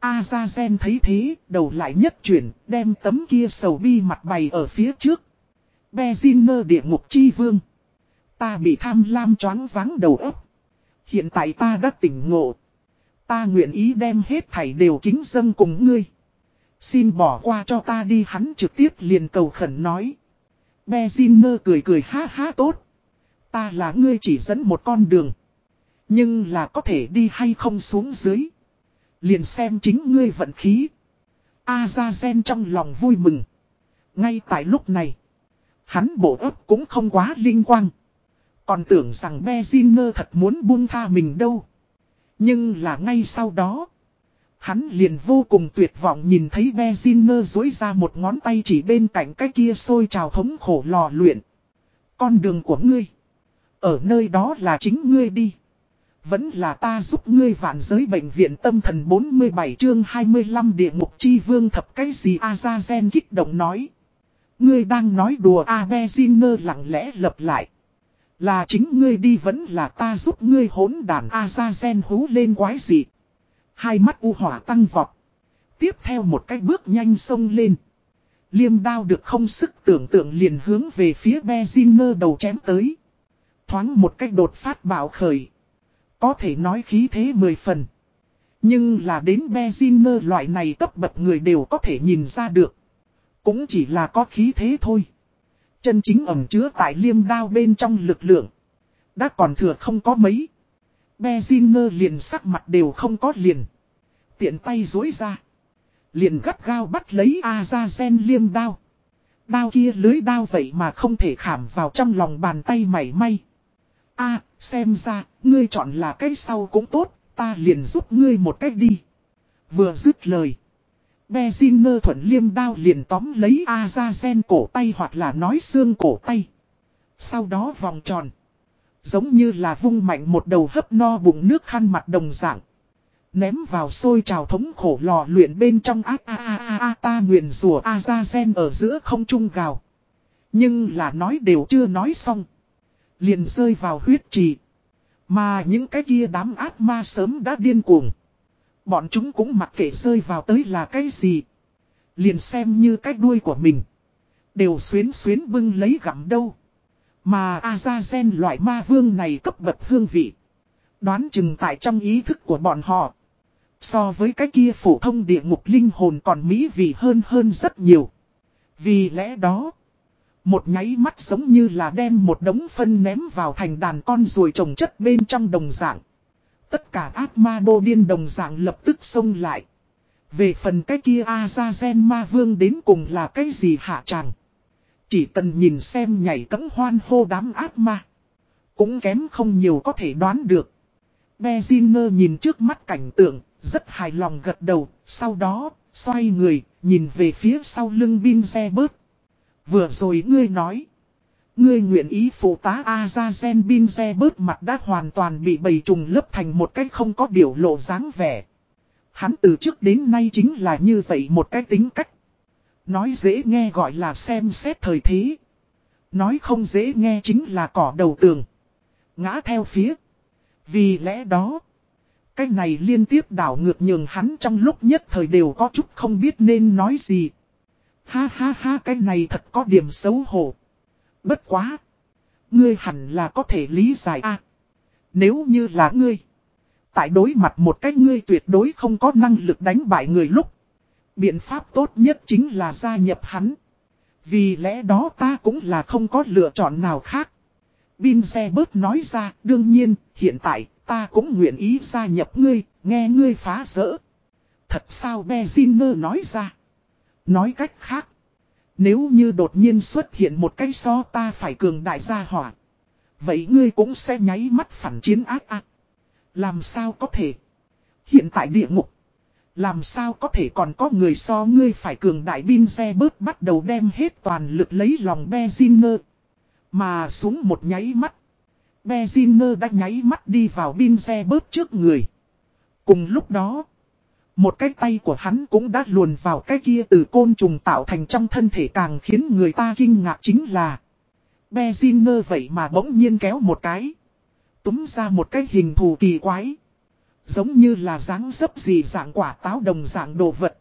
Speaker 1: Azazen thấy thế, đầu lại nhất chuyển, đem tấm kia sầu bi mặt bày ở phía trước. Beziner địa ngục chi vương. Ta bị tham lam choáng váng đầu óc. Hiện tại ta đã tỉnh ngộ. Ta nguyện ý đem hết thảy đều kính dân cùng ngươi. Xin bỏ qua cho ta đi, hắn trực tiếp liền cầu khẩn nói. Beziner cười cười ha ha tốt. Ta là ngươi chỉ dẫn một con đường. Nhưng là có thể đi hay không xuống dưới. Liền xem chính ngươi vận khí. Azazen trong lòng vui mừng. Ngay tại lúc này. Hắn bộ ấp cũng không quá linh quang. Còn tưởng rằng Bezinger thật muốn buông tha mình đâu. Nhưng là ngay sau đó. Hắn liền vô cùng tuyệt vọng nhìn thấy Bezinger dối ra một ngón tay chỉ bên cạnh cái kia sôi trào thống khổ lò luyện. Con đường của ngươi. Ở nơi đó là chính ngươi đi. Vẫn là ta giúp ngươi vạn giới bệnh viện tâm thần 47 chương 25 địa ngục chi vương thập cái gì Azazen kích động nói. Ngươi đang nói đùa Abeziner lặng lẽ lập lại. Là chính ngươi đi vẫn là ta giúp ngươi hỗn đàn Azazen hú lên quái gì. Hai mắt u hỏa tăng vọt. Tiếp theo một cái bước nhanh sông lên. Liêm đao được không sức tưởng tượng liền hướng về phía Beziner đầu chém tới. Thoáng một cách đột phát bạo khởi. Có thể nói khí thế mười phần. Nhưng là đến Beziner loại này cấp bậc người đều có thể nhìn ra được. Cũng chỉ là có khí thế thôi. Chân chính ẩm chứa tại liêm đao bên trong lực lượng. Đã còn thừa không có mấy. Beziner liền sắc mặt đều không có liền. Tiện tay dối ra. Liền gắt gao bắt lấy Azazen liêm đao. Đao kia lưới đao vậy mà không thể khảm vào trong lòng bàn tay mảy may. a xem ra, ngươi chọn là cái sau cũng tốt, ta liền giúp ngươi một cách đi. Vừa dứt lời. Bezinger thuận liêm đao liền tóm lấy Azazen cổ tay hoặc là nói xương cổ tay. Sau đó vòng tròn. Giống như là vung mạnh một đầu hấp no bụng nước khăn mặt đồng dạng. Ném vào sôi trào thống khổ lò luyện bên trong ác a a a a ta nguyện rùa Azazen ở giữa không trung gào. Nhưng là nói đều chưa nói xong. Liền rơi vào huyết trì. Mà những cái kia đám ác ma sớm đã điên cuồng. Bọn chúng cũng mặc kệ rơi vào tới là cái gì. Liền xem như cái đuôi của mình. Đều xuyến xuyến bưng lấy gặm đâu. Mà Azazen loại ma vương này cấp bậc hương vị. Đoán chừng tại trong ý thức của bọn họ. So với cái kia phổ thông địa ngục linh hồn còn mỹ vị hơn hơn rất nhiều. Vì lẽ đó. Một nháy mắt giống như là đem một đống phân ném vào thành đàn con ruồi trồng chất bên trong đồng dạng. Tất cả ác ma đô điên đồng dạng lập tức xông lại. Về phần cái kia Azazen ma vương đến cùng là cái gì hạ tràng. Chỉ cần nhìn xem nhảy cấm hoan hô đám ác ma. Cũng kém không nhiều có thể đoán được. Bezinger nhìn trước mắt cảnh tượng, rất hài lòng gật đầu, sau đó, xoay người, nhìn về phía sau lưng Bin xe. Vừa rồi ngươi nói. Ngươi nguyện ý phụ tá Azazen Bin xe bớt mặt đã hoàn toàn bị bầy trùng lấp thành một cách không có biểu lộ dáng vẻ. Hắn từ trước đến nay chính là như vậy một cái tính cách. Nói dễ nghe gọi là xem xét thời thế. Nói không dễ nghe chính là cỏ đầu tường. Ngã theo phía. Vì lẽ đó. Cái này liên tiếp đảo ngược nhường hắn trong lúc nhất thời đều có chút không biết nên nói gì. Ha ha ha, cái này thật có điểm xấu hổ. Bất quá. Ngươi hẳn là có thể lý giải a Nếu như là ngươi. Tại đối mặt một cách ngươi tuyệt đối không có năng lực đánh bại người lúc. Biện pháp tốt nhất chính là gia nhập hắn. Vì lẽ đó ta cũng là không có lựa chọn nào khác. Bin xe bớt nói ra, đương nhiên, hiện tại, ta cũng nguyện ý gia nhập ngươi, nghe ngươi phá rỡ. Thật sao Bezinger nói ra. Nói cách khác. Nếu như đột nhiên xuất hiện một cái so ta phải cường đại gia hỏa. Vậy ngươi cũng sẽ nháy mắt phản chiến ác ác. Làm sao có thể? Hiện tại địa ngục. Làm sao có thể còn có người so ngươi phải cường đại bin xe bớt bắt đầu đem hết toàn lực lấy lòng Bezinger. Mà xuống một nháy mắt. Bezinger đã nháy mắt đi vào bin xe bớt trước người. Cùng lúc đó. Một cái tay của hắn cũng đã luồn vào cái kia từ côn trùng tạo thành trong thân thể càng khiến người ta kinh ngạc chính là. Beziner vậy mà bỗng nhiên kéo một cái. Túm ra một cái hình thù kỳ quái. Giống như là dáng dấp gì dạng quả táo đồng dạng đồ vật.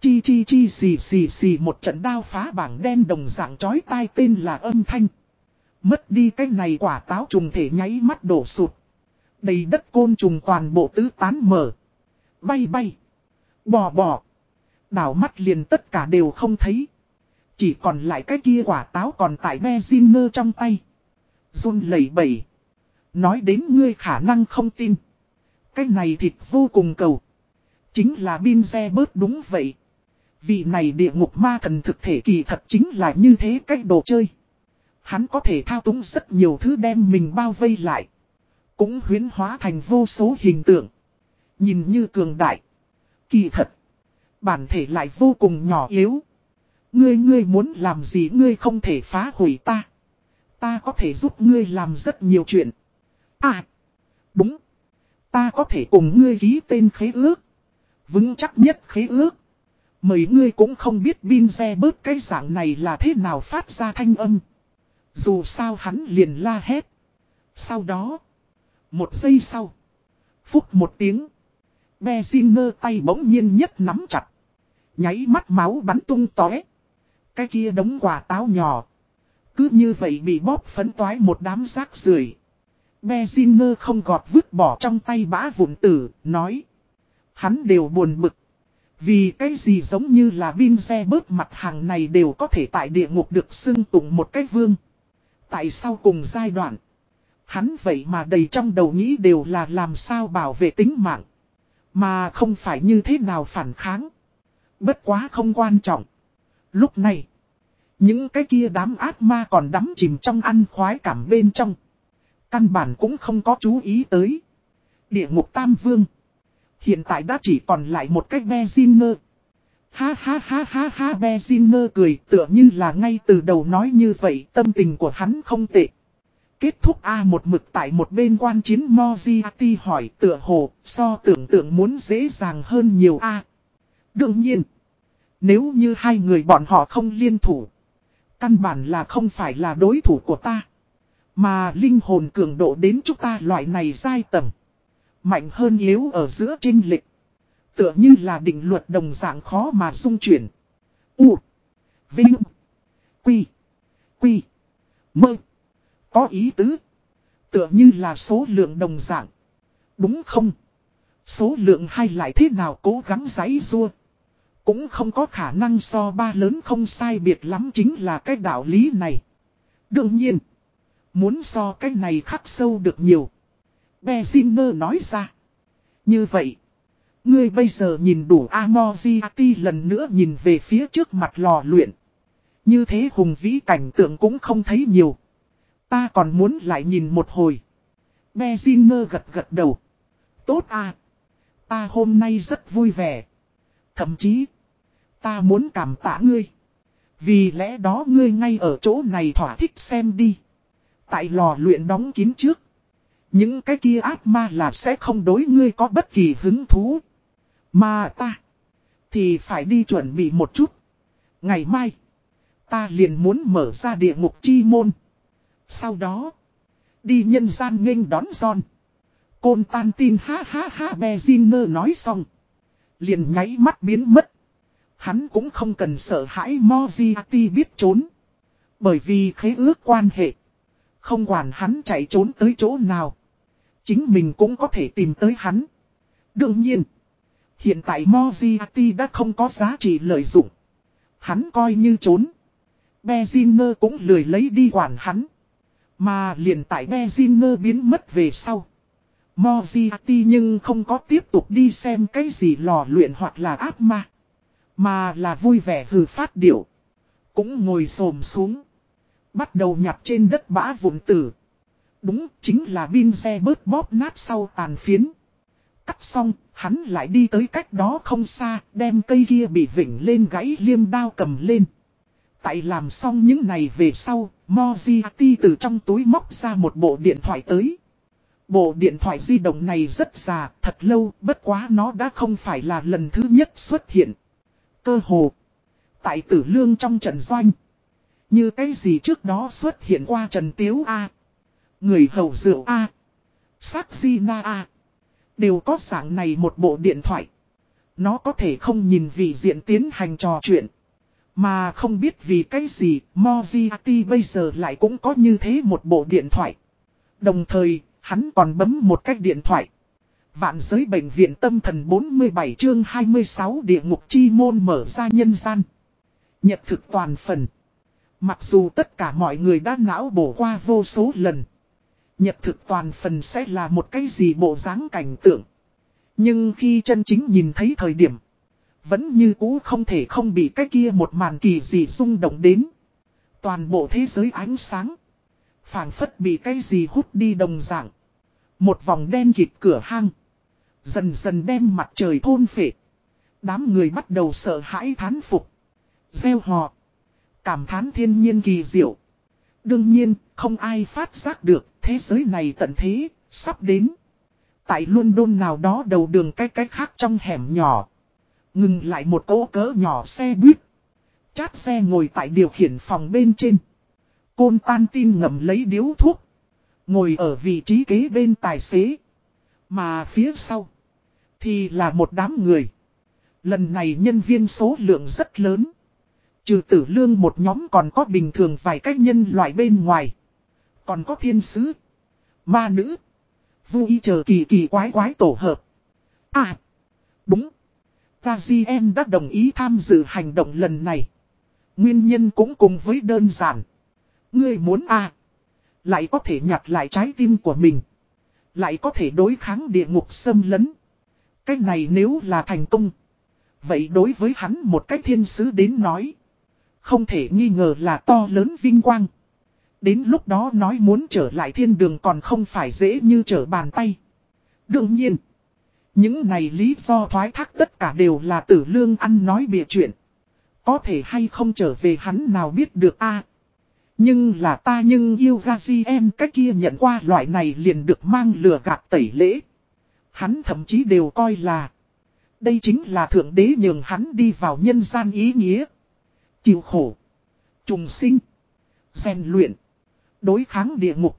Speaker 1: Chi chi chi xì xì xì một trận đao phá bảng đen đồng dạng chói tai tên là âm thanh. Mất đi cái này quả táo trùng thể nháy mắt đổ sụt. Đầy đất côn trùng toàn bộ tứ tán mở. Bay bay. Bò bò. Đảo mắt liền tất cả đều không thấy. Chỉ còn lại cái kia quả táo còn tại Beziner trong tay. Run lẩy bẩy. Nói đến ngươi khả năng không tin. Cái này thịt vô cùng cầu. Chính là bin xe bớt đúng vậy. Vị này địa ngục ma thần thực thể kỳ thật chính là như thế cách đồ chơi. Hắn có thể thao túng rất nhiều thứ đem mình bao vây lại. Cũng huyến hóa thành vô số hình tượng. Nhìn như cường đại. Kỳ thật. Bản thể lại vô cùng nhỏ yếu. Ngươi ngươi muốn làm gì ngươi không thể phá hủy ta. Ta có thể giúp ngươi làm rất nhiều chuyện. À. Đúng. Ta có thể cùng ngươi ký tên khế ước. Vững chắc nhất khế ước. Mấy ngươi cũng không biết bin xe bớt cái dạng này là thế nào phát ra thanh âm. Dù sao hắn liền la hét. Sau đó. Một giây sau. Phúc một tiếng. Beziner tay bỗng nhiên nhất nắm chặt. Nháy mắt máu bắn tung tóe. Cái kia đống quả táo nhỏ. Cứ như vậy bị bóp phấn toái một đám rác rưởi. Beziner không gọt vứt bỏ trong tay bã vụn tử, nói. Hắn đều buồn bực. Vì cái gì giống như là bin xe bớt mặt hàng này đều có thể tại địa ngục được xưng tụng một cái vương. Tại sao cùng giai đoạn? Hắn vậy mà đầy trong đầu nghĩ đều là làm sao bảo vệ tính mạng. Mà không phải như thế nào phản kháng. Bất quá không quan trọng. Lúc này, những cái kia đám ác ma còn đắm chìm trong ăn khoái cảm bên trong. Căn bản cũng không có chú ý tới. Địa ngục Tam Vương. Hiện tại đã chỉ còn lại một cách Bezinger. Ha ha ha ha ha Bezinger cười tựa như là ngay từ đầu nói như vậy tâm tình của hắn không tệ. Kết thúc A một mực tại một bên quan chiến Moziati hỏi tựa hồ so tưởng tượng muốn dễ dàng hơn nhiều A. Đương nhiên, nếu như hai người bọn họ không liên thủ, căn bản là không phải là đối thủ của ta. Mà linh hồn cường độ đến chúng ta loại này dai tầm Mạnh hơn yếu ở giữa trinh lịch. Tựa như là định luật đồng dạng khó mà dung chuyển. U. Vinh. Quy. Quy. Mơ. Có ý tứ. Tựa như là số lượng đồng dạng. Đúng không? Số lượng hay lại thế nào cố gắng giấy rua. Cũng không có khả năng so ba lớn không sai biệt lắm chính là cái đạo lý này. Đương nhiên. Muốn so cái này khắc sâu được nhiều. Beziner nói ra. Như vậy. Ngươi bây giờ nhìn đủ Amoziati lần nữa nhìn về phía trước mặt lò luyện. Như thế hùng vĩ cảnh tượng cũng không thấy nhiều. Ta còn muốn lại nhìn một hồi. Beziner gật gật đầu. Tốt à. Ta hôm nay rất vui vẻ. Thậm chí. Ta muốn cảm tạ ngươi. Vì lẽ đó ngươi ngay ở chỗ này thỏa thích xem đi. Tại lò luyện đóng kín trước. Những cái kia ác ma là sẽ không đối ngươi có bất kỳ hứng thú. Mà ta. Thì phải đi chuẩn bị một chút. Ngày mai. Ta liền muốn mở ra địa ngục chi môn. Sau đó. Đi nhân gian nghênh đón giòn. Côn tan tin ha ha ha Beziner nói xong. Liền nháy mắt biến mất. Hắn cũng không cần sợ hãi Moziati biết trốn. Bởi vì khế ước quan hệ. Không quản hắn chạy trốn tới chỗ nào. Chính mình cũng có thể tìm tới hắn. Đương nhiên. Hiện tại Moziati đã không có giá trị lợi dụng. Hắn coi như trốn. Beziner cũng lười lấy đi quản hắn. Mà liền tại Bezinger biến mất về sau. Moziati nhưng không có tiếp tục đi xem cái gì lò luyện hoặc là ác ma. Mà là vui vẻ hừ phát điệu. Cũng ngồi xồm xuống. Bắt đầu nhặt trên đất bã vụn tử. Đúng chính là pin xe bớt bóp nát sau tàn phiến. Cắt xong, hắn lại đi tới cách đó không xa, đem cây kia bị vỉnh lên gãy liêm đao cầm lên. Tại làm xong những này về sau, Moziati từ trong túi móc ra một bộ điện thoại tới. Bộ điện thoại di động này rất già, thật lâu, bất quá nó đã không phải là lần thứ nhất xuất hiện. Cơ hồ. Tại tử lương trong trận doanh. Như cái gì trước đó xuất hiện qua Trần Tiếu A. Người hầu rượu A. Sắc Di Na A. Đều có dạng này một bộ điện thoại. Nó có thể không nhìn vị diện tiến hành trò chuyện. Mà không biết vì cái gì, Moriarty bây giờ lại cũng có như thế một bộ điện thoại. Đồng thời, hắn còn bấm một cách điện thoại. Vạn giới bệnh viện tâm thần 47 chương 26 địa ngục chi môn mở ra nhân gian. Nhật thực toàn phần. Mặc dù tất cả mọi người đã não bổ qua vô số lần. Nhật thực toàn phần sẽ là một cái gì bộ dáng cảnh tượng. Nhưng khi chân chính nhìn thấy thời điểm. Vẫn như cũ không thể không bị cái kia một màn kỳ gì rung động đến. Toàn bộ thế giới ánh sáng. phảng phất bị cái gì hút đi đồng dạng. Một vòng đen kịt cửa hang. Dần dần đem mặt trời thôn phệ. Đám người bắt đầu sợ hãi thán phục. Gieo họ. Cảm thán thiên nhiên kỳ diệu. Đương nhiên, không ai phát giác được thế giới này tận thế, sắp đến. Tại London nào đó đầu đường cái cái khác trong hẻm nhỏ. Ngừng lại một cỗ cỡ nhỏ xe buýt. Chát xe ngồi tại điều khiển phòng bên trên. Côn tan tin ngầm lấy điếu thuốc. Ngồi ở vị trí kế bên tài xế. Mà phía sau. Thì là một đám người. Lần này nhân viên số lượng rất lớn. Trừ tử lương một nhóm còn có bình thường vài cách nhân loại bên ngoài. Còn có thiên sứ. Ma nữ. Vui chờ kỳ kỳ quái quái tổ hợp. À. Đúng. Gazien đã đồng ý tham dự hành động lần này. Nguyên nhân cũng cùng với đơn giản. Ngươi muốn à. Lại có thể nhặt lại trái tim của mình. Lại có thể đối kháng địa ngục xâm lấn. Cái này nếu là thành công. Vậy đối với hắn một cách thiên sứ đến nói. Không thể nghi ngờ là to lớn vinh quang. Đến lúc đó nói muốn trở lại thiên đường còn không phải dễ như trở bàn tay. Đương nhiên. Những này lý do thoái thác tất cả đều là tử lương ăn nói bịa chuyện. Có thể hay không trở về hắn nào biết được a Nhưng là ta nhưng yêu Gazi em cái kia nhận qua loại này liền được mang lừa gạt tẩy lễ. Hắn thậm chí đều coi là. Đây chính là thượng đế nhường hắn đi vào nhân gian ý nghĩa. Chịu khổ. Trùng sinh. rèn luyện. Đối kháng địa ngục.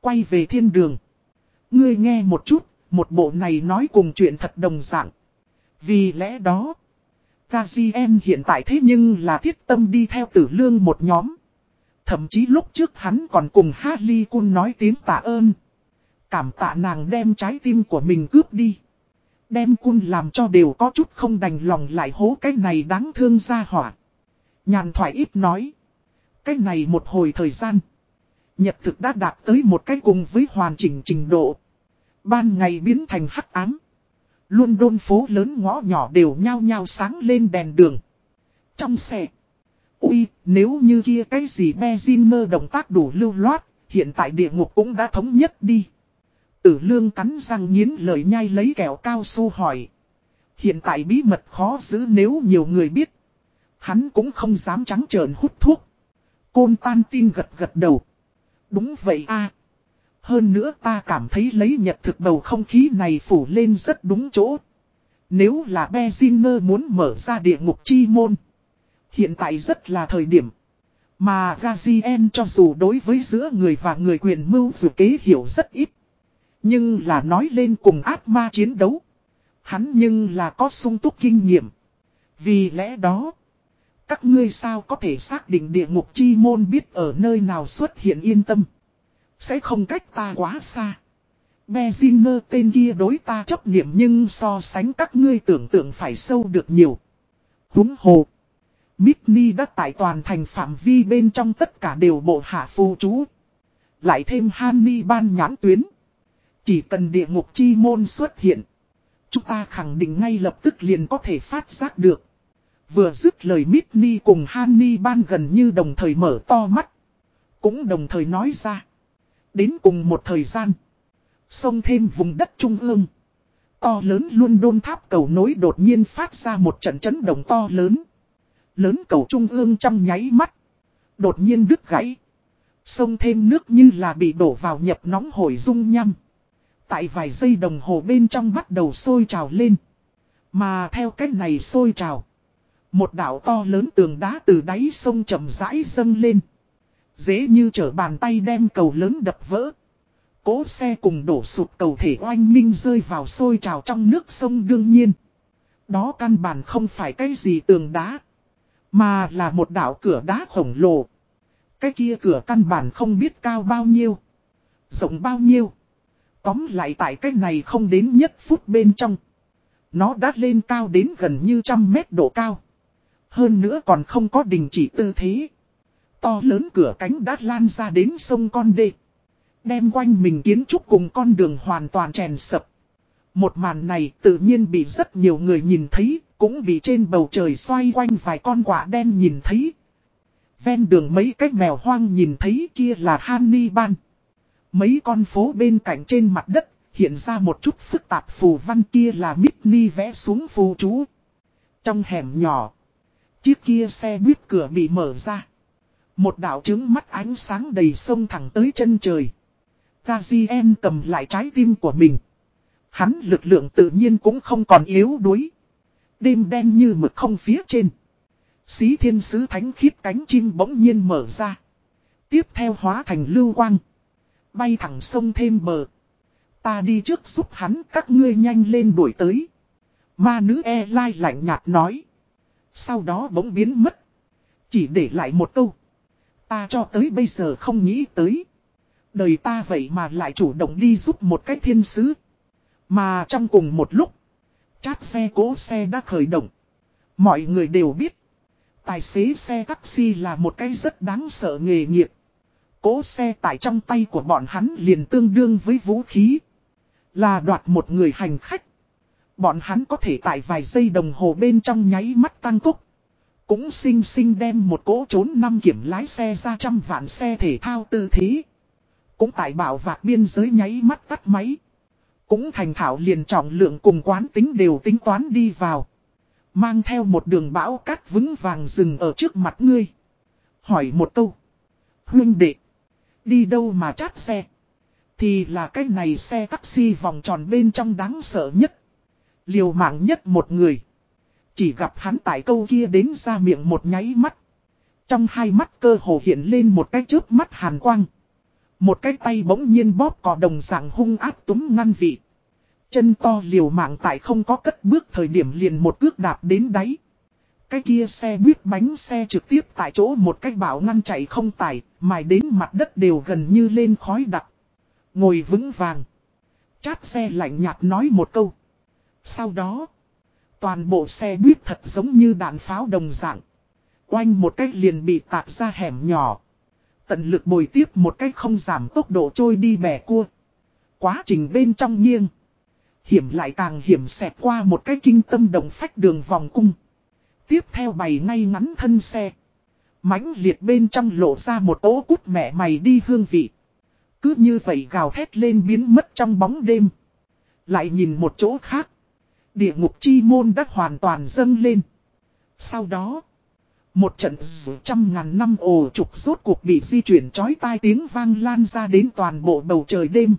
Speaker 1: Quay về thiên đường. Ngươi nghe một chút, một bộ này nói cùng chuyện thật đồng dạng. Vì lẽ đó, Gazien hiện tại thế nhưng là thiết tâm đi theo tử lương một nhóm. Thậm chí lúc trước hắn còn cùng Harley Kun nói tiếng tạ ơn. Cảm tạ nàng đem trái tim của mình cướp đi. Đem Kun làm cho đều có chút không đành lòng lại hố cái này đáng thương ra hỏa. Nhàn thoại ít nói. Cái này một hồi thời gian. Nhật thực đã đạt tới một cái cùng với hoàn chỉnh trình độ. Ban ngày biến thành hắc ám. Luôn đôn phố lớn ngõ nhỏ đều nhao nhao sáng lên đèn đường. Trong xe. Ui, nếu như kia cái gì Beziner động tác đủ lưu loát, hiện tại địa ngục cũng đã thống nhất đi. Tử lương cắn răng nghiến lời nhai lấy kẹo cao su hỏi. Hiện tại bí mật khó giữ nếu nhiều người biết. Hắn cũng không dám trắng trợn hút thuốc. Côn tan tin gật gật đầu. Đúng vậy a hơn nữa ta cảm thấy lấy nhật thực bầu không khí này phủ lên rất đúng chỗ. Nếu là Bezinger muốn mở ra địa ngục chi môn. Hiện tại rất là thời điểm. Mà Gazien cho dù đối với giữa người và người quyền mưu dù kế hiểu rất ít. Nhưng là nói lên cùng ác ma chiến đấu. Hắn nhưng là có sung túc kinh nghiệm. Vì lẽ đó. Các ngươi sao có thể xác định địa ngục chi môn biết ở nơi nào xuất hiện yên tâm. Sẽ không cách ta quá xa. Beziner tên kia đối ta chấp niệm nhưng so sánh các ngươi tưởng tượng phải sâu được nhiều. Húng hồ. Mitni đã tại toàn thành phạm vi bên trong tất cả đều bộ hạ phù chú. Lại thêm Hanni ban nhãn tuyến. Chỉ cần địa ngục chi môn xuất hiện. Chúng ta khẳng định ngay lập tức liền có thể phát giác được. Vừa dứt lời Mitni cùng Hanni ban gần như đồng thời mở to mắt. Cũng đồng thời nói ra. Đến cùng một thời gian. Xông thêm vùng đất trung ương. To lớn luôn đôn tháp cầu nối đột nhiên phát ra một trận chấn động to lớn. Lớn cầu trung ương trong nháy mắt. Đột nhiên đứt gãy. Xông thêm nước như là bị đổ vào nhập nóng hổi dung nhăm. Tại vài giây đồng hồ bên trong bắt đầu sôi trào lên. Mà theo cách này sôi trào. Một đảo to lớn tường đá từ đáy sông chậm rãi dâng lên. Dễ như trở bàn tay đem cầu lớn đập vỡ. Cố xe cùng đổ sụp cầu thể oanh minh rơi vào sôi trào trong nước sông đương nhiên. Đó căn bản không phải cái gì tường đá. Mà là một đảo cửa đá khổng lồ. Cái kia cửa căn bản không biết cao bao nhiêu. Rộng bao nhiêu. Tóm lại tại cái này không đến nhất phút bên trong. Nó đã lên cao đến gần như trăm mét độ cao. Hơn nữa còn không có đình chỉ tư thế. To lớn cửa cánh đã lan ra đến sông Con Đê. Đem quanh mình kiến trúc cùng con đường hoàn toàn chèn sập. Một màn này tự nhiên bị rất nhiều người nhìn thấy, cũng bị trên bầu trời xoay quanh vài con quả đen nhìn thấy. Ven đường mấy cái mèo hoang nhìn thấy kia là Hannibal. Mấy con phố bên cạnh trên mặt đất, hiện ra một chút phức tạp phù văn kia là Mitni vẽ xuống phù chú. Trong hẻm nhỏ, chiếc kia xe buýt cửa bị mở ra. Một đảo trứng mắt ánh sáng đầy sông thẳng tới chân trời. Gazien cầm lại trái tim của mình. Hắn lực lượng tự nhiên cũng không còn yếu đuối. Đêm đen như mực không phía trên. Xí thiên sứ thánh khiết cánh chim bỗng nhiên mở ra. Tiếp theo hóa thành lưu quang. Bay thẳng sông thêm bờ. Ta đi trước giúp hắn, các ngươi nhanh lên đuổi tới. Ma nữ e lai lạnh nhạt nói. Sau đó bỗng biến mất. Chỉ để lại một câu. Ta cho tới bây giờ không nghĩ tới. Đời ta vậy mà lại chủ động đi giúp một cái thiên sứ. Mà trong cùng một lúc. Chát xe cố xe đã khởi động. Mọi người đều biết. Tài xế xe taxi là một cái rất đáng sợ nghề nghiệp. Cố xe tải trong tay của bọn hắn liền tương đương với vũ khí. Là đoạt một người hành khách. Bọn hắn có thể tại vài giây đồng hồ bên trong nháy mắt tăng tốc. Cũng xinh xinh đem một cỗ trốn năm kiểm lái xe ra trăm vạn xe thể thao tư thế. Cũng tại bảo vạc biên giới nháy mắt tắt máy. Cũng thành thảo liền trọng lượng cùng quán tính đều tính toán đi vào. Mang theo một đường bão cát vững vàng dừng ở trước mặt ngươi. Hỏi một câu. Huynh đệ. Đi đâu mà chát xe. Thì là cái này xe taxi vòng tròn bên trong đáng sợ nhất. Liều mạng nhất một người. Chỉ gặp hắn tại câu kia đến ra miệng một nháy mắt. Trong hai mắt cơ hồ hiện lên một cái chớp mắt hàn quang. Một cái tay bỗng nhiên bóp cò đồng dạng hung áp túm ngăn vị. Chân to liều mạng tại không có cất bước thời điểm liền một cước đạp đến đáy. Cái kia xe buýt bánh xe trực tiếp tại chỗ một cách bảo ngăn chạy không tải, mài đến mặt đất đều gần như lên khói đặc. Ngồi vững vàng. Chát xe lạnh nhạt nói một câu. Sau đó, toàn bộ xe buýt thật giống như đạn pháo đồng dạng. quanh một cách liền bị tạc ra hẻm nhỏ. Tận lực bồi tiếp một cách không giảm tốc độ trôi đi bẻ cua. Quá trình bên trong nghiêng. Hiểm lại càng hiểm xẹt qua một cái kinh tâm đồng phách đường vòng cung. Tiếp theo bày ngay ngắn thân xe. mãnh liệt bên trong lộ ra một ố cút mẹ mày đi hương vị. Cứ như vậy gào thét lên biến mất trong bóng đêm. Lại nhìn một chỗ khác. Địa ngục chi môn đã hoàn toàn dâng lên. Sau đó. Một trận trăm ngàn năm ồ trục rốt cuộc bị di chuyển chói tai tiếng vang lan ra đến toàn bộ bầu trời đêm.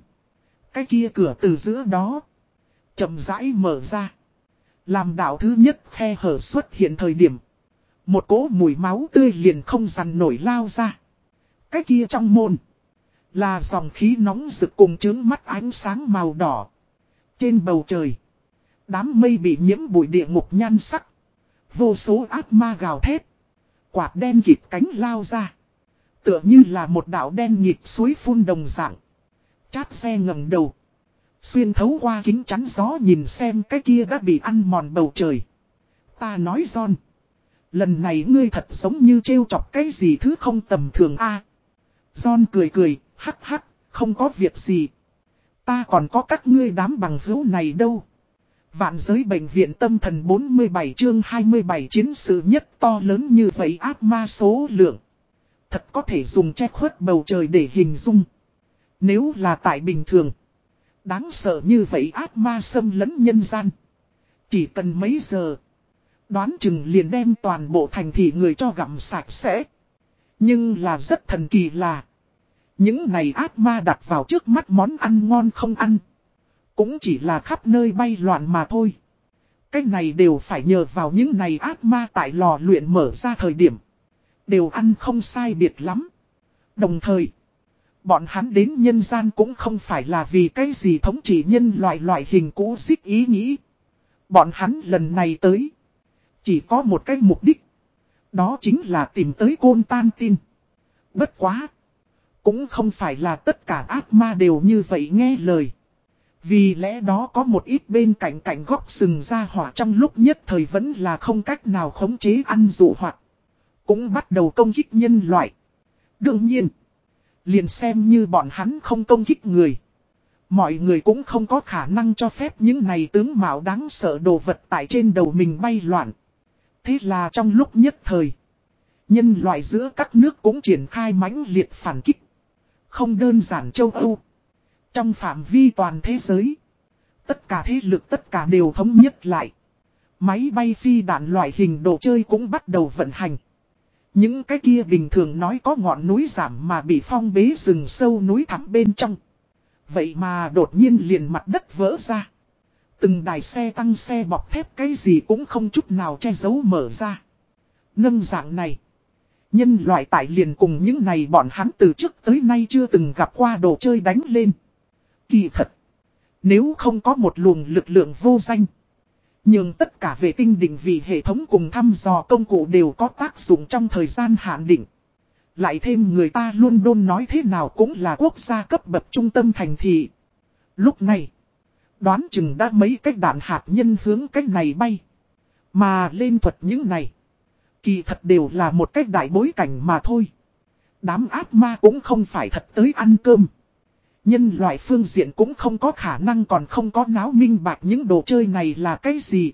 Speaker 1: Cái kia cửa từ giữa đó. chậm rãi mở ra. Làm đạo thứ nhất khe hở xuất hiện thời điểm. Một cỗ mùi máu tươi liền không dằn nổi lao ra. Cái kia trong môn. Là dòng khí nóng rực cùng trướng mắt ánh sáng màu đỏ. Trên bầu trời. Đám mây bị nhiễm bụi địa ngục nhan sắc. Vô số ác ma gào thét. Quạt đen kịp cánh lao ra. Tựa như là một đảo đen nhịp suối phun đồng dạng. Chát xe ngầm đầu. Xuyên thấu qua kính chắn gió nhìn xem cái kia đã bị ăn mòn bầu trời. Ta nói John. Lần này ngươi thật giống như trêu chọc cái gì thứ không tầm thường a. À, John cười cười, hắc hắc, không có việc gì. Ta còn có các ngươi đám bằng hữu này đâu. Vạn giới bệnh viện tâm thần 47 chương 27 chiến sự nhất to lớn như vậy ác ma số lượng. Thật có thể dùng che khuất bầu trời để hình dung. Nếu là tại bình thường. Đáng sợ như vậy ác ma xâm lấn nhân gian. Chỉ cần mấy giờ. Đoán chừng liền đem toàn bộ thành thị người cho gặm sạch sẽ. Nhưng là rất thần kỳ là. Những này ác ma đặt vào trước mắt món ăn ngon không ăn. Cũng chỉ là khắp nơi bay loạn mà thôi. Cái này đều phải nhờ vào những này ác ma tại lò luyện mở ra thời điểm. Đều ăn không sai biệt lắm. Đồng thời, Bọn hắn đến nhân gian cũng không phải là vì cái gì thống trị nhân loại loại hình cũ xích ý nghĩ. Bọn hắn lần này tới. Chỉ có một cái mục đích. Đó chính là tìm tới côn tan tin. Bất quá. Cũng không phải là tất cả ác ma đều như vậy nghe lời. Vì lẽ đó có một ít bên cạnh cạnh góc sừng ra hỏa trong lúc nhất thời vẫn là không cách nào khống chế ăn dụ hoạt. Cũng bắt đầu công kích nhân loại. Đương nhiên. Liền xem như bọn hắn không công kích người. Mọi người cũng không có khả năng cho phép những này tướng mạo đáng sợ đồ vật tại trên đầu mình bay loạn. Thế là trong lúc nhất thời. Nhân loại giữa các nước cũng triển khai mãnh liệt phản kích. Không đơn giản châu Âu. Trong phạm vi toàn thế giới. Tất cả thế lực tất cả đều thống nhất lại. Máy bay phi đạn loại hình đồ chơi cũng bắt đầu vận hành. Những cái kia bình thường nói có ngọn núi giảm mà bị phong bế rừng sâu núi thẳm bên trong. Vậy mà đột nhiên liền mặt đất vỡ ra. Từng đài xe tăng xe bọc thép cái gì cũng không chút nào che giấu mở ra. Nâng dạng này. Nhân loại tại liền cùng những này bọn hắn từ trước tới nay chưa từng gặp qua đồ chơi đánh lên. Kỳ thật. Nếu không có một luồng lực lượng vô danh. Nhưng tất cả vệ tinh định vị hệ thống cùng thăm dò công cụ đều có tác dụng trong thời gian hạn định. Lại thêm người ta luôn đôn nói thế nào cũng là quốc gia cấp bậc trung tâm thành thị. Lúc này, đoán chừng đã mấy cách đạn hạt nhân hướng cách này bay. Mà lên thuật những này, kỳ thật đều là một cách đại bối cảnh mà thôi. Đám ác ma cũng không phải thật tới ăn cơm. Nhân loại phương diện cũng không có khả năng còn không có náo minh bạc những đồ chơi này là cái gì.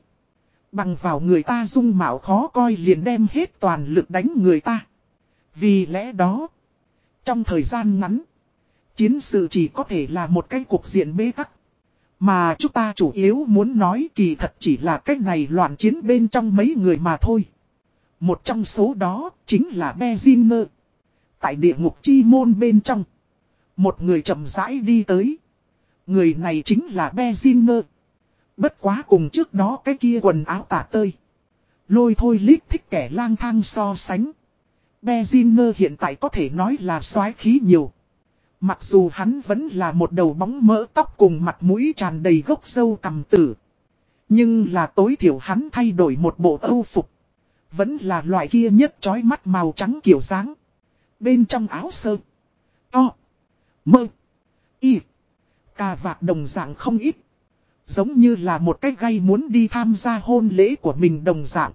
Speaker 1: Bằng vào người ta dung mạo khó coi liền đem hết toàn lực đánh người ta. Vì lẽ đó, trong thời gian ngắn, chiến sự chỉ có thể là một cái cuộc diện bế tắc. Mà chúng ta chủ yếu muốn nói kỳ thật chỉ là cách này loạn chiến bên trong mấy người mà thôi. Một trong số đó chính là Bezinger. Tại địa ngục chi môn bên trong. Một người chậm rãi đi tới. Người này chính là Bezinger. Bất quá cùng trước đó cái kia quần áo tả tơi. Lôi thôi lít thích kẻ lang thang so sánh. Bezinger hiện tại có thể nói là xoái khí nhiều. Mặc dù hắn vẫn là một đầu bóng mỡ tóc cùng mặt mũi tràn đầy gốc sâu cầm tử. Nhưng là tối thiểu hắn thay đổi một bộ âu phục. Vẫn là loại kia nhất trói mắt màu trắng kiểu dáng. Bên trong áo sơ. Mơ. Y. Cà vạt đồng dạng không ít. Giống như là một cách gây muốn đi tham gia hôn lễ của mình đồng dạng.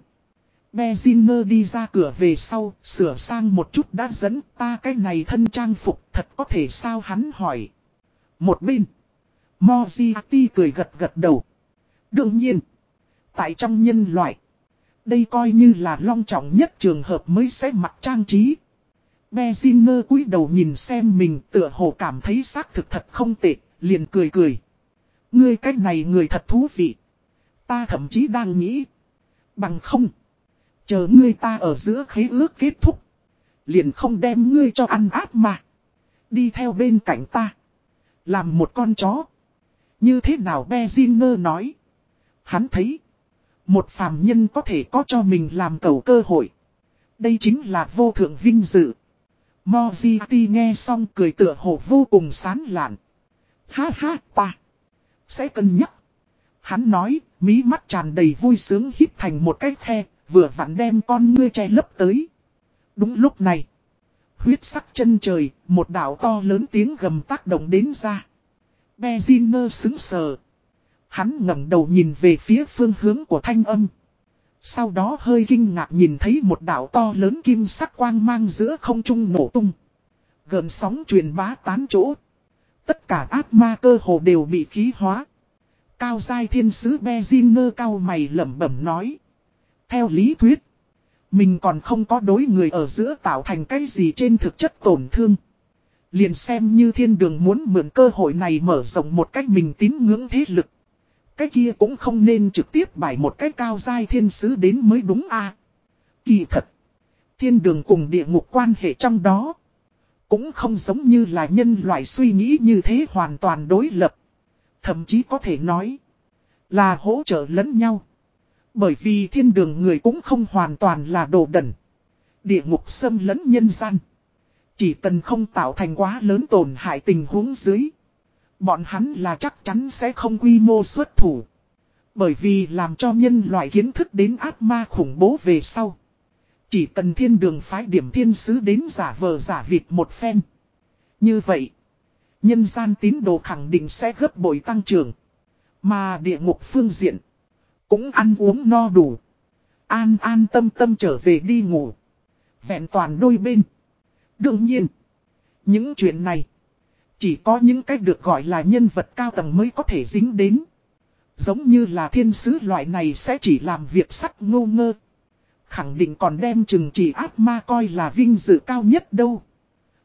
Speaker 1: Beziner đi ra cửa về sau, sửa sang một chút đã dẫn ta cái này thân trang phục thật có thể sao hắn hỏi. Một bên, Moziati cười gật gật đầu. Đương nhiên, tại trong nhân loại, đây coi như là long trọng nhất trường hợp mới sẽ mặc trang trí. Bezinger cúi đầu nhìn xem mình tựa hồ cảm thấy xác thực thật không tệ, liền cười cười. Ngươi cách này người thật thú vị. Ta thậm chí đang nghĩ. Bằng không. Chờ ngươi ta ở giữa khế ước kết thúc. Liền không đem ngươi cho ăn áp mà. Đi theo bên cạnh ta. Làm một con chó. Như thế nào Bezinger nói. Hắn thấy. Một phàm nhân có thể có cho mình làm cầu cơ hội. Đây chính là vô thượng vinh dự. Mojiti nghe xong cười tựa hồ vô cùng sán lạn. Ha ha ta. Sẽ cân nhắc. Hắn nói, mí mắt tràn đầy vui sướng hít thành một cái khe, vừa vặn đem con ngươi che lấp tới. Đúng lúc này. Huyết sắc chân trời, một đảo to lớn tiếng gầm tác động đến ra. Beziner xứng sờ. Hắn ngẩng đầu nhìn về phía phương hướng của thanh âm. Sau đó hơi kinh ngạc nhìn thấy một đảo to lớn kim sắc quang mang giữa không trung nổ tung. Gần sóng truyền bá tán chỗ. Tất cả ác ma cơ hồ đều bị khí hóa. Cao giai thiên sứ Beziner cao mày lẩm bẩm nói. Theo lý thuyết. Mình còn không có đối người ở giữa tạo thành cái gì trên thực chất tổn thương. Liền xem như thiên đường muốn mượn cơ hội này mở rộng một cách mình tín ngưỡng thế lực. Cái kia cũng không nên trực tiếp bài một cái cao giai thiên sứ đến mới đúng a Kỳ thật. Thiên đường cùng địa ngục quan hệ trong đó. Cũng không giống như là nhân loại suy nghĩ như thế hoàn toàn đối lập. Thậm chí có thể nói. Là hỗ trợ lẫn nhau. Bởi vì thiên đường người cũng không hoàn toàn là đồ đẩn. Địa ngục xâm lẫn nhân gian. Chỉ cần không tạo thành quá lớn tổn hại tình huống dưới. Bọn hắn là chắc chắn sẽ không quy mô xuất thủ. Bởi vì làm cho nhân loại kiến thức đến ác ma khủng bố về sau. Chỉ cần thiên đường phái điểm thiên sứ đến giả vờ giả vịt một phen. Như vậy, nhân gian tín đồ khẳng định sẽ gấp bội tăng trưởng. Mà địa ngục phương diện, cũng ăn uống no đủ. An an tâm tâm trở về đi ngủ. Vẹn toàn đôi bên. Đương nhiên, những chuyện này, chỉ có những cách được gọi là nhân vật cao tầng mới có thể dính đến. Giống như là thiên sứ loại này sẽ chỉ làm việc sắt ngô ngơ. Khẳng định còn đem chừng chỉ ác ma coi là vinh dự cao nhất đâu.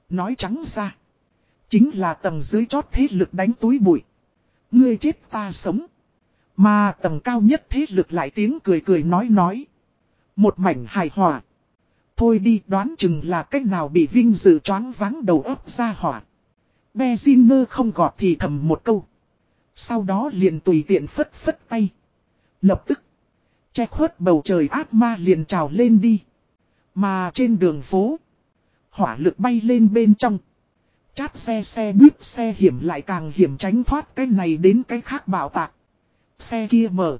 Speaker 1: Nói trắng ra. Chính là tầng dưới chót thế lực đánh túi bụi. Ngươi chết ta sống. Mà tầng cao nhất thế lực lại tiếng cười cười nói nói. Một mảnh hài hòa. Thôi đi đoán chừng là cách nào bị vinh dự choáng váng đầu óc ra hỏa. Bezinger không gọt thì thầm một câu. Sau đó liền tùy tiện phất phất tay. Lập tức. Che khuất bầu trời ác ma liền trào lên đi. Mà trên đường phố. Hỏa lực bay lên bên trong. Chát xe xe buýt xe hiểm lại càng hiểm tránh thoát cái này đến cái khác bảo tạc. Xe kia mở.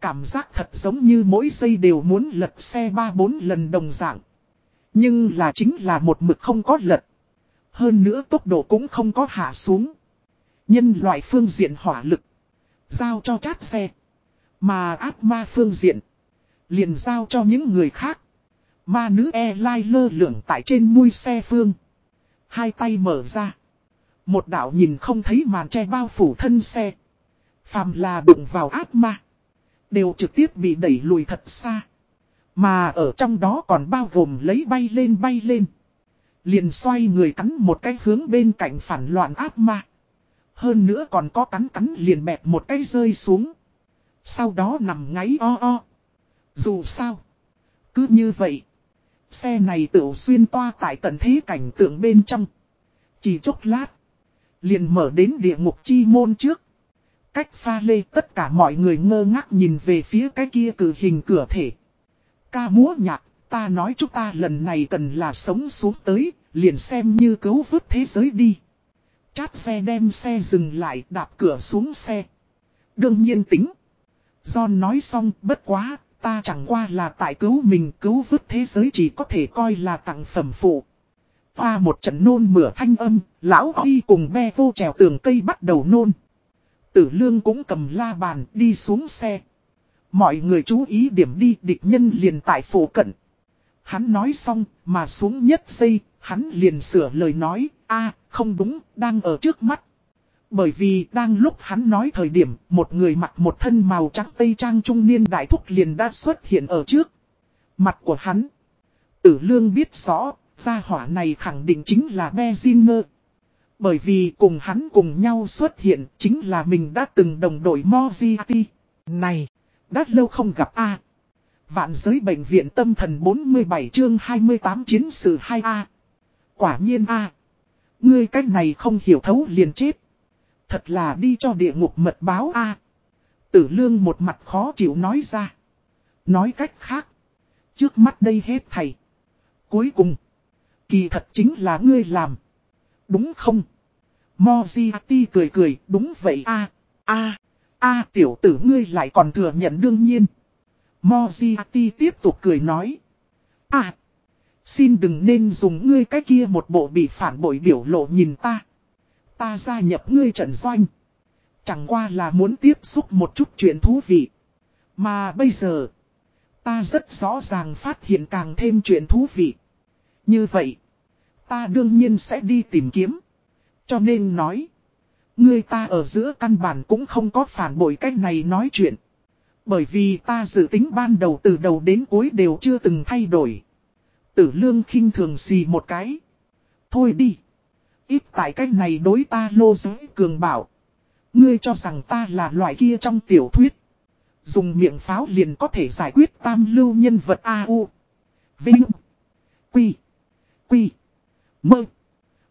Speaker 1: Cảm giác thật giống như mỗi giây đều muốn lật xe 3-4 lần đồng dạng. Nhưng là chính là một mực không có lật. Hơn nữa tốc độ cũng không có hạ xuống. Nhân loại phương diện hỏa lực. Giao cho chát xe. Mà ác ma phương diện. Liền giao cho những người khác. Ma nữ e lai lơ lửng tại trên mui xe phương. Hai tay mở ra. Một đạo nhìn không thấy màn che bao phủ thân xe. Phàm là đụng vào ác ma. Đều trực tiếp bị đẩy lùi thật xa. Mà ở trong đó còn bao gồm lấy bay lên bay lên. Liền xoay người cắn một cái hướng bên cạnh phản loạn ác ma. Hơn nữa còn có cắn cắn liền bẹp một cái rơi xuống. Sau đó nằm ngáy o o. Dù sao. Cứ như vậy. Xe này tự xuyên toa tại tận thế cảnh tượng bên trong. Chỉ chốc lát. Liền mở đến địa ngục chi môn trước. Cách pha lê tất cả mọi người ngơ ngác nhìn về phía cái kia cử hình cửa thể. Ca múa nhạc, ta nói chúng ta lần này cần là sống xuống tới, liền xem như cứu vớt thế giới đi. Chát xe đem xe dừng lại đạp cửa xuống xe. Đương nhiên tính. John nói xong bất quá, ta chẳng qua là tại cứu mình cứu vớt thế giới chỉ có thể coi là tặng phẩm phụ. Qua một trận nôn mửa thanh âm, lão Huy cùng be vô trèo tường cây bắt đầu nôn. Tử lương cũng cầm la bàn đi xuống xe. Mọi người chú ý điểm đi địch nhân liền tại phủ cận. Hắn nói xong mà xuống nhất giây, hắn liền sửa lời nói, a không đúng, đang ở trước mắt. Bởi vì đang lúc hắn nói thời điểm, một người mặc một thân màu trắng tây trang trung niên đại thúc liền đã xuất hiện ở trước. Mặt của hắn. Tử lương biết rõ, gia hỏa này khẳng định chính là Bezinger. Bởi vì cùng hắn cùng nhau xuất hiện chính là mình đã từng đồng đội Moziati. Này, đã lâu không gặp A. Vạn giới bệnh viện tâm thần 47 chương 28 chiến sự 2A. Quả nhiên A. Ngươi cách này không hiểu thấu liền chết. Thật là đi cho địa ngục mật báo A. Tử lương một mặt khó chịu nói ra. Nói cách khác. Trước mắt đây hết thầy. Cuối cùng. Kỳ thật chính là ngươi làm. Đúng không? Moziati cười cười, đúng vậy a a a tiểu tử ngươi lại còn thừa nhận đương nhiên. Moziati tiếp tục cười nói. À, xin đừng nên dùng ngươi cái kia một bộ bị phản bội biểu lộ nhìn ta. Ta gia nhập ngươi trận doanh. Chẳng qua là muốn tiếp xúc một chút chuyện thú vị. Mà bây giờ, ta rất rõ ràng phát hiện càng thêm chuyện thú vị. Như vậy, ta đương nhiên sẽ đi tìm kiếm. Cho nên nói, người ta ở giữa căn bản cũng không có phản bội cách này nói chuyện. Bởi vì ta dự tính ban đầu từ đầu đến cuối đều chưa từng thay đổi. Tử lương khinh thường xì một cái. Thôi đi. Ít tại cách này đối ta lô giới cường bảo. Ngươi cho rằng ta là loại kia trong tiểu thuyết. Dùng miệng pháo liền có thể giải quyết tam lưu nhân vật A.U. Vinh. Quy. Quy. Mơ.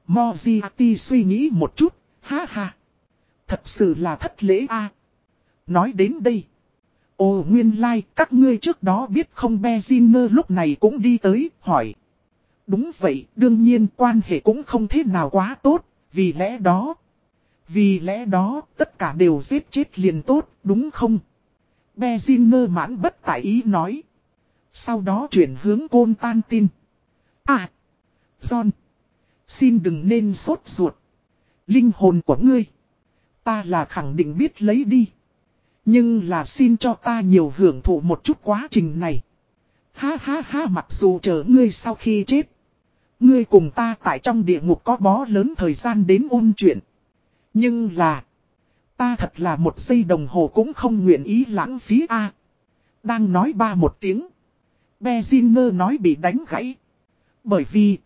Speaker 1: Moziati suy nghĩ một chút, ha ha. Thật sự là thất lễ a. Nói đến đây. Ồ nguyên lai, like, các ngươi trước đó biết không Beziner lúc này cũng đi tới, hỏi. Đúng vậy, đương nhiên quan hệ cũng không thế nào quá tốt, vì lẽ đó. Vì lẽ đó, tất cả đều giết chết liền tốt, đúng không? Beziner mãn bất tại ý nói. Sau đó chuyển hướng côn tan tin. À! John! Xin đừng nên sốt ruột. Linh hồn của ngươi. Ta là khẳng định biết lấy đi. Nhưng là xin cho ta nhiều hưởng thụ một chút quá trình này. Ha ha ha, mặc dù chờ ngươi sau khi chết. Ngươi cùng ta tại trong địa ngục có bó lớn thời gian đến ôn chuyện. Nhưng là. Ta thật là một giây đồng hồ cũng không nguyện ý lãng phí a. Đang nói ba một tiếng. bezinger nói bị đánh gãy. Bởi vì.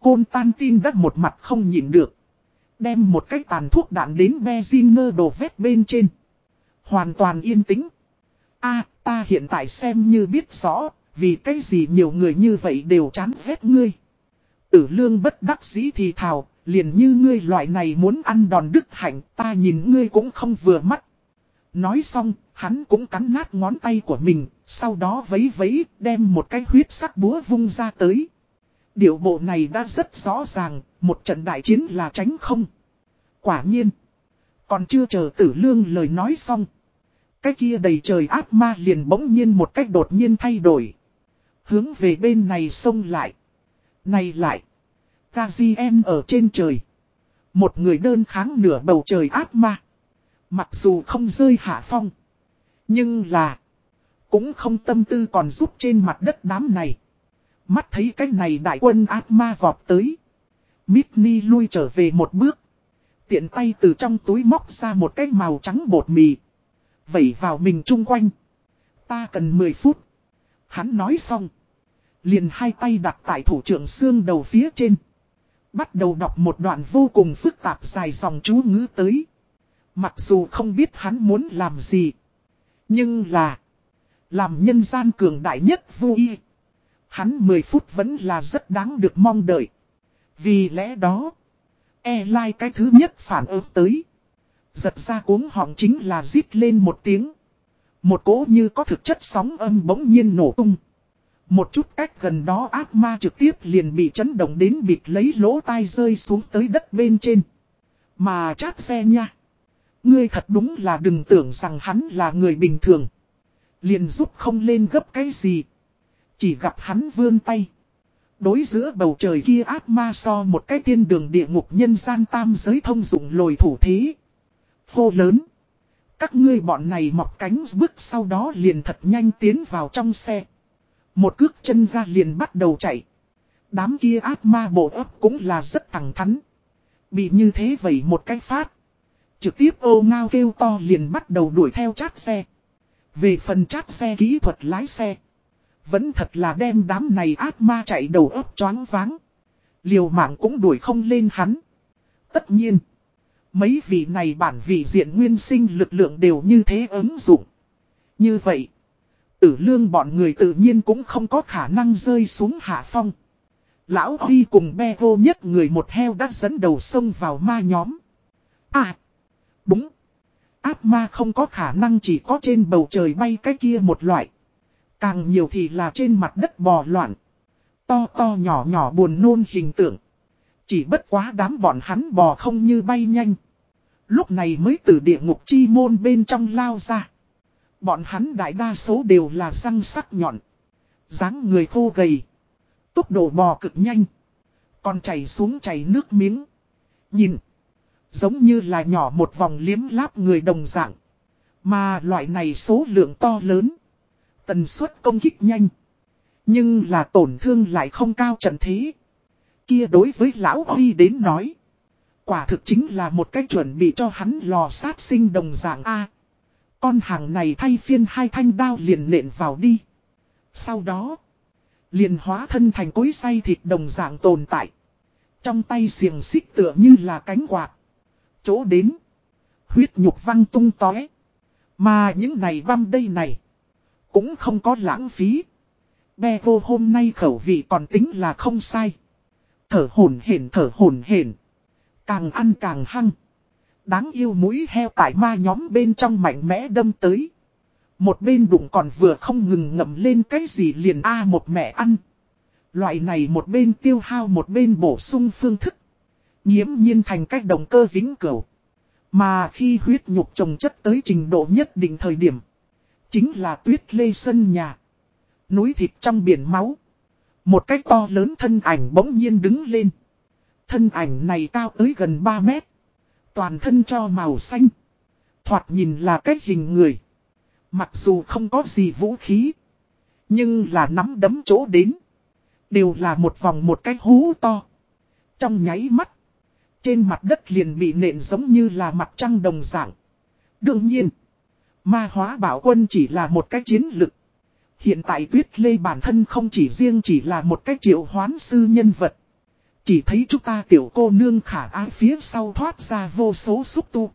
Speaker 1: Côn tan tin đã một mặt không nhịn được. Đem một cái tàn thuốc đạn đến bezinger đổ vết bên trên. Hoàn toàn yên tĩnh. a ta hiện tại xem như biết rõ, vì cái gì nhiều người như vậy đều chán ghét ngươi. Tử lương bất đắc dĩ thì thào, liền như ngươi loại này muốn ăn đòn đức hạnh, ta nhìn ngươi cũng không vừa mắt. Nói xong, hắn cũng cắn nát ngón tay của mình, sau đó vấy vấy, đem một cái huyết sắc búa vung ra tới. Điệu bộ này đã rất rõ ràng, một trận đại chiến là tránh không. Quả nhiên, còn chưa chờ tử lương lời nói xong. Cái kia đầy trời ác ma liền bỗng nhiên một cách đột nhiên thay đổi. Hướng về bên này xông lại. Này lại. Gazien ở trên trời. Một người đơn kháng nửa bầu trời ác ma. Mặc dù không rơi hạ phong. Nhưng là. Cũng không tâm tư còn giúp trên mặt đất đám này. Mắt thấy cái này đại quân ác ma vọt tới. Mitni lui trở về một bước. Tiện tay từ trong túi móc ra một cái màu trắng bột mì. Vẩy vào mình chung quanh. Ta cần 10 phút. Hắn nói xong. Liền hai tay đặt tại thủ trưởng xương đầu phía trên. Bắt đầu đọc một đoạn vô cùng phức tạp dài dòng chú ngữ tới. Mặc dù không biết hắn muốn làm gì. Nhưng là. Làm nhân gian cường đại nhất vui. Hắn 10 phút vẫn là rất đáng được mong đợi. Vì lẽ đó. E lai cái thứ nhất phản ứng tới. Giật ra cuống họng chính là rít lên một tiếng. Một cỗ như có thực chất sóng âm bỗng nhiên nổ tung. Một chút cách gần đó ác ma trực tiếp liền bị chấn động đến bịt lấy lỗ tai rơi xuống tới đất bên trên. Mà chát xe nha. Ngươi thật đúng là đừng tưởng rằng hắn là người bình thường. Liền giúp không lên gấp cái gì. Chỉ gặp hắn vươn tay. Đối giữa bầu trời kia ác ma so một cái thiên đường địa ngục nhân gian tam giới thông dụng lồi thủ thí Phô lớn. Các ngươi bọn này mọc cánh bước sau đó liền thật nhanh tiến vào trong xe. Một cước chân ra liền bắt đầu chạy. Đám kia ác ma bộ ấp cũng là rất thẳng thắn. Bị như thế vậy một cái phát. Trực tiếp ô ngao kêu to liền bắt đầu đuổi theo chát xe. Về phần chát xe kỹ thuật lái xe. Vẫn thật là đem đám này ác ma chạy đầu ấp choáng váng. Liều mạng cũng đuổi không lên hắn. Tất nhiên. Mấy vị này bản vị diện nguyên sinh lực lượng đều như thế ứng dụng. Như vậy. Tử lương bọn người tự nhiên cũng không có khả năng rơi xuống hạ phong. Lão Huy cùng be vô nhất người một heo đã dẫn đầu sông vào ma nhóm. À! Đúng! Áp ma không có khả năng chỉ có trên bầu trời bay cái kia một loại. Càng nhiều thì là trên mặt đất bò loạn. To to nhỏ nhỏ buồn nôn hình tượng. Chỉ bất quá đám bọn hắn bò không như bay nhanh. Lúc này mới từ địa ngục chi môn bên trong lao ra. Bọn hắn đại đa số đều là răng sắc nhọn. dáng người khô gầy. Tốc độ bò cực nhanh. Còn chảy xuống chảy nước miếng. Nhìn. Giống như là nhỏ một vòng liếm láp người đồng dạng. Mà loại này số lượng to lớn. Tần suất công kích nhanh. Nhưng là tổn thương lại không cao trận thế. Kia đối với lão Huy đến nói. Quả thực chính là một cách chuẩn bị cho hắn lò sát sinh đồng dạng A. Con hàng này thay phiên hai thanh đao liền nện vào đi. Sau đó, liền hóa thân thành cối say thịt đồng dạng tồn tại. Trong tay xiềng xích tựa như là cánh quạt. Chỗ đến, huyết nhục văng tung tóe. Mà những này băm đây này, cũng không có lãng phí. Bè vô hôm nay khẩu vị còn tính là không sai. Thở hồn hển, thở hồn hển Càng ăn càng hăng. Đáng yêu mũi heo tại ma nhóm bên trong mạnh mẽ đâm tới. Một bên đụng còn vừa không ngừng ngậm lên cái gì liền a một mẹ ăn. Loại này một bên tiêu hao một bên bổ sung phương thức. Nhiễm nhiên thành cách động cơ vĩnh cửu. Mà khi huyết nhục trồng chất tới trình độ nhất định thời điểm. Chính là tuyết lê sân nhà. Núi thịt trong biển máu. Một cái to lớn thân ảnh bỗng nhiên đứng lên. Thân ảnh này cao tới gần 3 mét. Toàn thân cho màu xanh. Thoạt nhìn là cái hình người. Mặc dù không có gì vũ khí. Nhưng là nắm đấm chỗ đến. Đều là một vòng một cái hú to. Trong nháy mắt. Trên mặt đất liền bị nện giống như là mặt trăng đồng dạng. Đương nhiên. Ma hóa bảo quân chỉ là một cái chiến lực. Hiện tại tuyết lê bản thân không chỉ riêng chỉ là một cái triệu hoán sư nhân vật. Chỉ thấy chúng ta tiểu cô nương khả ái phía sau thoát ra vô số xúc tu.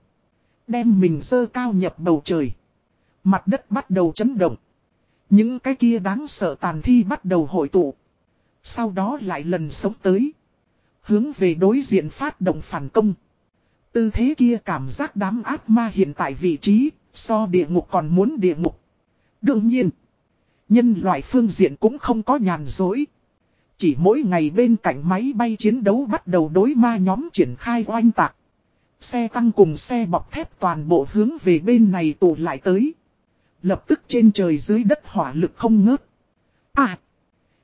Speaker 1: Đem mình dơ cao nhập bầu trời. Mặt đất bắt đầu chấn động. Những cái kia đáng sợ tàn thi bắt đầu hội tụ. Sau đó lại lần sống tới. Hướng về đối diện phát động phản công. Tư thế kia cảm giác đám ác ma hiện tại vị trí, so địa ngục còn muốn địa ngục. Đương nhiên, nhân loại phương diện cũng không có nhàn dối. Chỉ mỗi ngày bên cạnh máy bay chiến đấu bắt đầu đối ma nhóm triển khai oanh tạc. Xe tăng cùng xe bọc thép toàn bộ hướng về bên này tụ lại tới. Lập tức trên trời dưới đất hỏa lực không ngớt. À!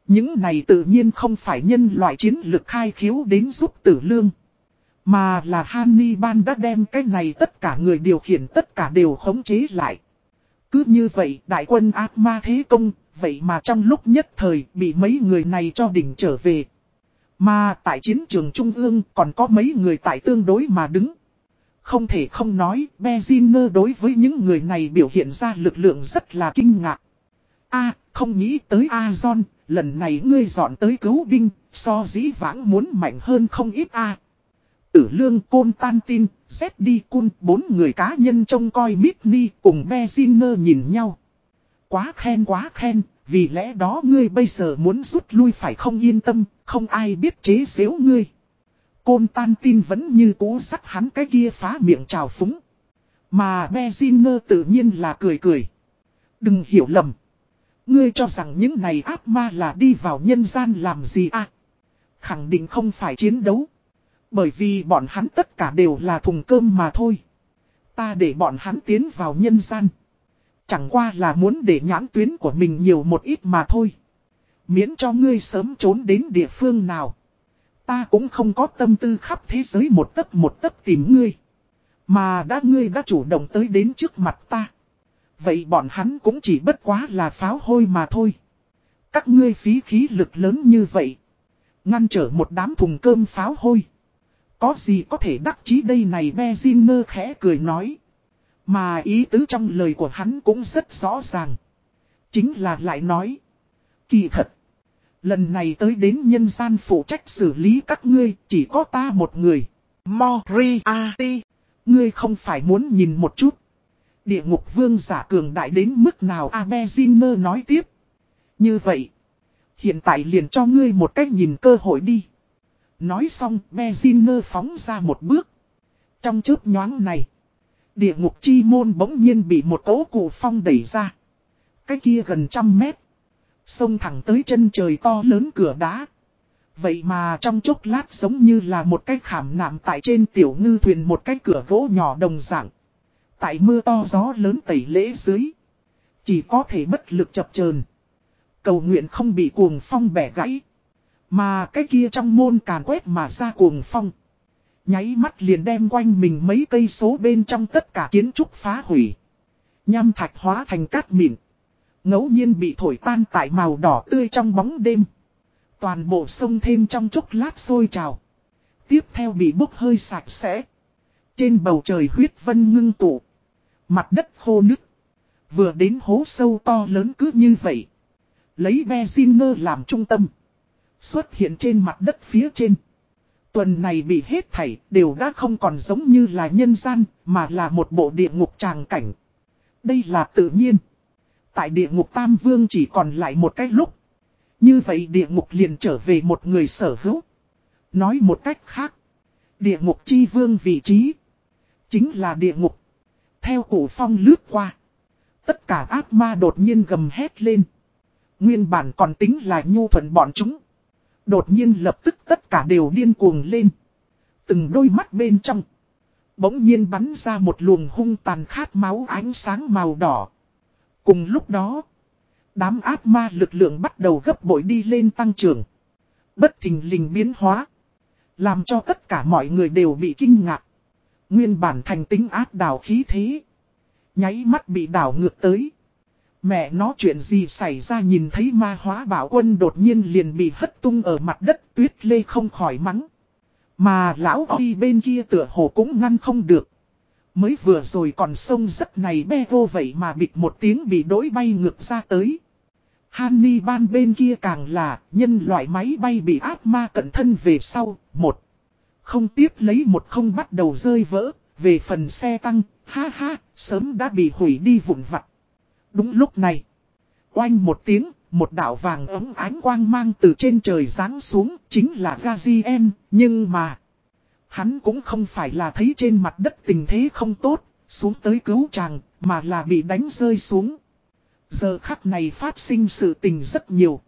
Speaker 1: Những này tự nhiên không phải nhân loại chiến lực khai khiếu đến giúp tử lương. Mà là Hannibal đã đem cái này tất cả người điều khiển tất cả đều khống chế lại. Cứ như vậy đại quân ác ma thế công, vậy mà trong lúc nhất thời bị mấy người này cho đỉnh trở về. Mà tại chiến trường Trung ương còn có mấy người tại tương đối mà đứng. Không thể không nói, Beziner đối với những người này biểu hiện ra lực lượng rất là kinh ngạc. A, không nghĩ tới A lần này ngươi dọn tới cứu binh, so dĩ vãng muốn mạnh hơn không ít A. Tử lương côn tan tin, zeddy đi cun, bốn người cá nhân trông coi Mitni cùng Beziner nhìn nhau. Quá khen quá khen, vì lẽ đó ngươi bây giờ muốn rút lui phải không yên tâm, không ai biết chế xếu ngươi. Côn tan tin vẫn như cũ sắt hắn cái kia phá miệng trào phúng. Mà Beziner tự nhiên là cười cười. Đừng hiểu lầm. Ngươi cho rằng những này ác ma là đi vào nhân gian làm gì à? Khẳng định không phải chiến đấu. Bởi vì bọn hắn tất cả đều là thùng cơm mà thôi. Ta để bọn hắn tiến vào nhân gian. Chẳng qua là muốn để nhãn tuyến của mình nhiều một ít mà thôi. Miễn cho ngươi sớm trốn đến địa phương nào. Ta cũng không có tâm tư khắp thế giới một tấc một tấc tìm ngươi. Mà đã ngươi đã chủ động tới đến trước mặt ta. Vậy bọn hắn cũng chỉ bất quá là pháo hôi mà thôi. Các ngươi phí khí lực lớn như vậy. Ngăn trở một đám thùng cơm pháo hôi. Có gì có thể đắc chí đây này Bezinger khẽ cười nói. Mà ý tứ trong lời của hắn cũng rất rõ ràng. Chính là lại nói. Kỳ thật. Lần này tới đến nhân gian phụ trách xử lý các ngươi, chỉ có ta một người. Moriarty. Ngươi không phải muốn nhìn một chút. Địa ngục vương giả cường đại đến mức nào Abezinger nói tiếp. Như vậy. Hiện tại liền cho ngươi một cách nhìn cơ hội đi. Nói xong Beziner phóng ra một bước. Trong chớp nhoáng này. Địa ngục chi môn bỗng nhiên bị một cỗ cụ phong đẩy ra. Cái kia gần trăm mét. Xông thẳng tới chân trời to lớn cửa đá. Vậy mà trong chốc lát giống như là một cái khảm nạm tại trên tiểu ngư thuyền một cái cửa gỗ nhỏ đồng dạng. Tại mưa to gió lớn tẩy lễ dưới. Chỉ có thể bất lực chập chờn Cầu nguyện không bị cuồng phong bẻ gãy. Mà cái kia trong môn càn quét mà ra cuồng phong. Nháy mắt liền đem quanh mình mấy cây số bên trong tất cả kiến trúc phá hủy. Nham thạch hóa thành cát mịn. ngẫu nhiên bị thổi tan tại màu đỏ tươi trong bóng đêm. Toàn bộ sông thêm trong chốc lát sôi trào. Tiếp theo bị bốc hơi sạch sẽ. Trên bầu trời huyết vân ngưng tụ. Mặt đất khô nứt. Vừa đến hố sâu to lớn cứ như vậy. Lấy Beziner làm trung tâm. Xuất hiện trên mặt đất phía trên. Tuần này bị hết thảy đều đã không còn giống như là nhân gian, mà là một bộ địa ngục tràng cảnh. Đây là tự nhiên. Tại địa ngục Tam Vương chỉ còn lại một cái lúc. Như vậy địa ngục liền trở về một người sở hữu. Nói một cách khác. Địa ngục chi vương vị trí. Chính là địa ngục. Theo cổ phong lướt qua. Tất cả ác ma đột nhiên gầm hét lên. Nguyên bản còn tính là nhu thuận bọn chúng. Đột nhiên lập tức tất cả đều điên cuồng lên. Từng đôi mắt bên trong. Bỗng nhiên bắn ra một luồng hung tàn khát máu ánh sáng màu đỏ. Cùng lúc đó. Đám ác ma lực lượng bắt đầu gấp bội đi lên tăng trưởng. Bất thình lình biến hóa. Làm cho tất cả mọi người đều bị kinh ngạc. Nguyên bản thành tính ác đảo khí thế. Nháy mắt bị đảo ngược tới. Mẹ nó chuyện gì xảy ra nhìn thấy ma hóa bảo quân đột nhiên liền bị hất tung ở mặt đất tuyết lê không khỏi mắng. Mà lão đi bên kia tựa hồ cũng ngăn không được. Mới vừa rồi còn sông rất này be vô vậy mà bịt một tiếng bị đối bay ngược ra tới. Hanni ban bên kia càng là nhân loại máy bay bị áp ma cận thân về sau, một. Không tiếp lấy một không bắt đầu rơi vỡ, về phần xe tăng, ha ha, sớm đã bị hủy đi vụn vặt. Đúng lúc này, oanh một tiếng, một đạo vàng ấm ánh quang mang từ trên trời giáng xuống, chính là Gazien, nhưng mà... Hắn cũng không phải là thấy trên mặt đất tình thế không tốt, xuống tới cứu chàng, mà là bị đánh rơi xuống. Giờ khắc này phát sinh sự tình rất nhiều.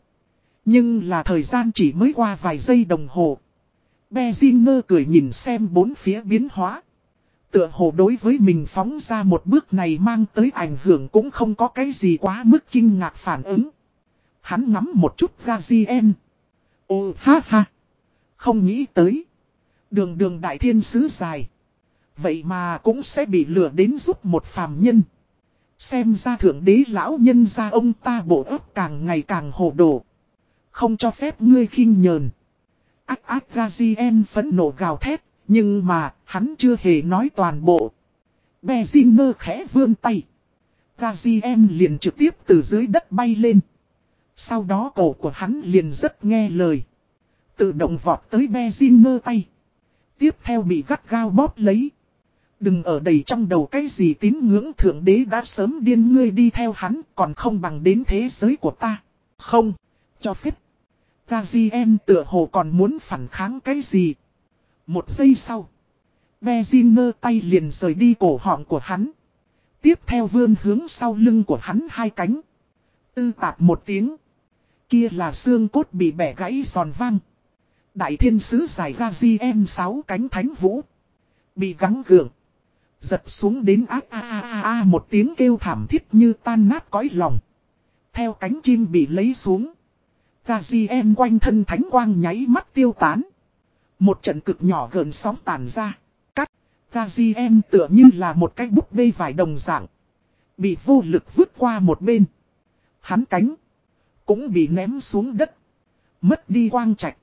Speaker 1: Nhưng là thời gian chỉ mới qua vài giây đồng hồ. Bezinger cười nhìn xem bốn phía biến hóa. Tựa hồ đối với mình phóng ra một bước này mang tới ảnh hưởng cũng không có cái gì quá mức kinh ngạc phản ứng. Hắn ngắm một chút Gazien. Ô ha ha. Không nghĩ tới. Đường đường đại thiên sứ dài. Vậy mà cũng sẽ bị lừa đến giúp một phàm nhân. Xem ra thượng đế lão nhân ra ông ta bộ ấp càng ngày càng hồ đồ. Không cho phép ngươi khinh nhờn. Ác ác Gazien phẫn nộ gào thét, nhưng mà, hắn chưa hề nói toàn bộ. Bezinger khẽ vươn tay. Gazien liền trực tiếp từ dưới đất bay lên. Sau đó cổ của hắn liền rất nghe lời. Tự động vọt tới Bezinger tay. Tiếp theo bị gắt gao bóp lấy. Đừng ở đầy trong đầu cái gì tín ngưỡng thượng đế đã sớm điên ngươi đi theo hắn còn không bằng đến thế giới của ta. Không, cho phép. Gazien tựa hồ còn muốn phản kháng cái gì. Một giây sau. Bezinger tay liền rời đi cổ họng của hắn. Tiếp theo vươn hướng sau lưng của hắn hai cánh. Tư tạp một tiếng. Kia là xương cốt bị bẻ gãy giòn vang. Đại thiên sứ giải Gazien sáu cánh thánh vũ. Bị gắng gượng. Giật xuống đến ác a a a a một tiếng kêu thảm thiết như tan nát cõi lòng. Theo cánh chim bị lấy xuống. Gazien quanh thân thánh quang nháy mắt tiêu tán. Một trận cực nhỏ gần sóng tàn ra. Cắt. Gazien tựa như là một cái búp bê vải đồng dạng. Bị vô lực vứt qua một bên. Hắn cánh. Cũng bị ném xuống đất. Mất đi quang trạch.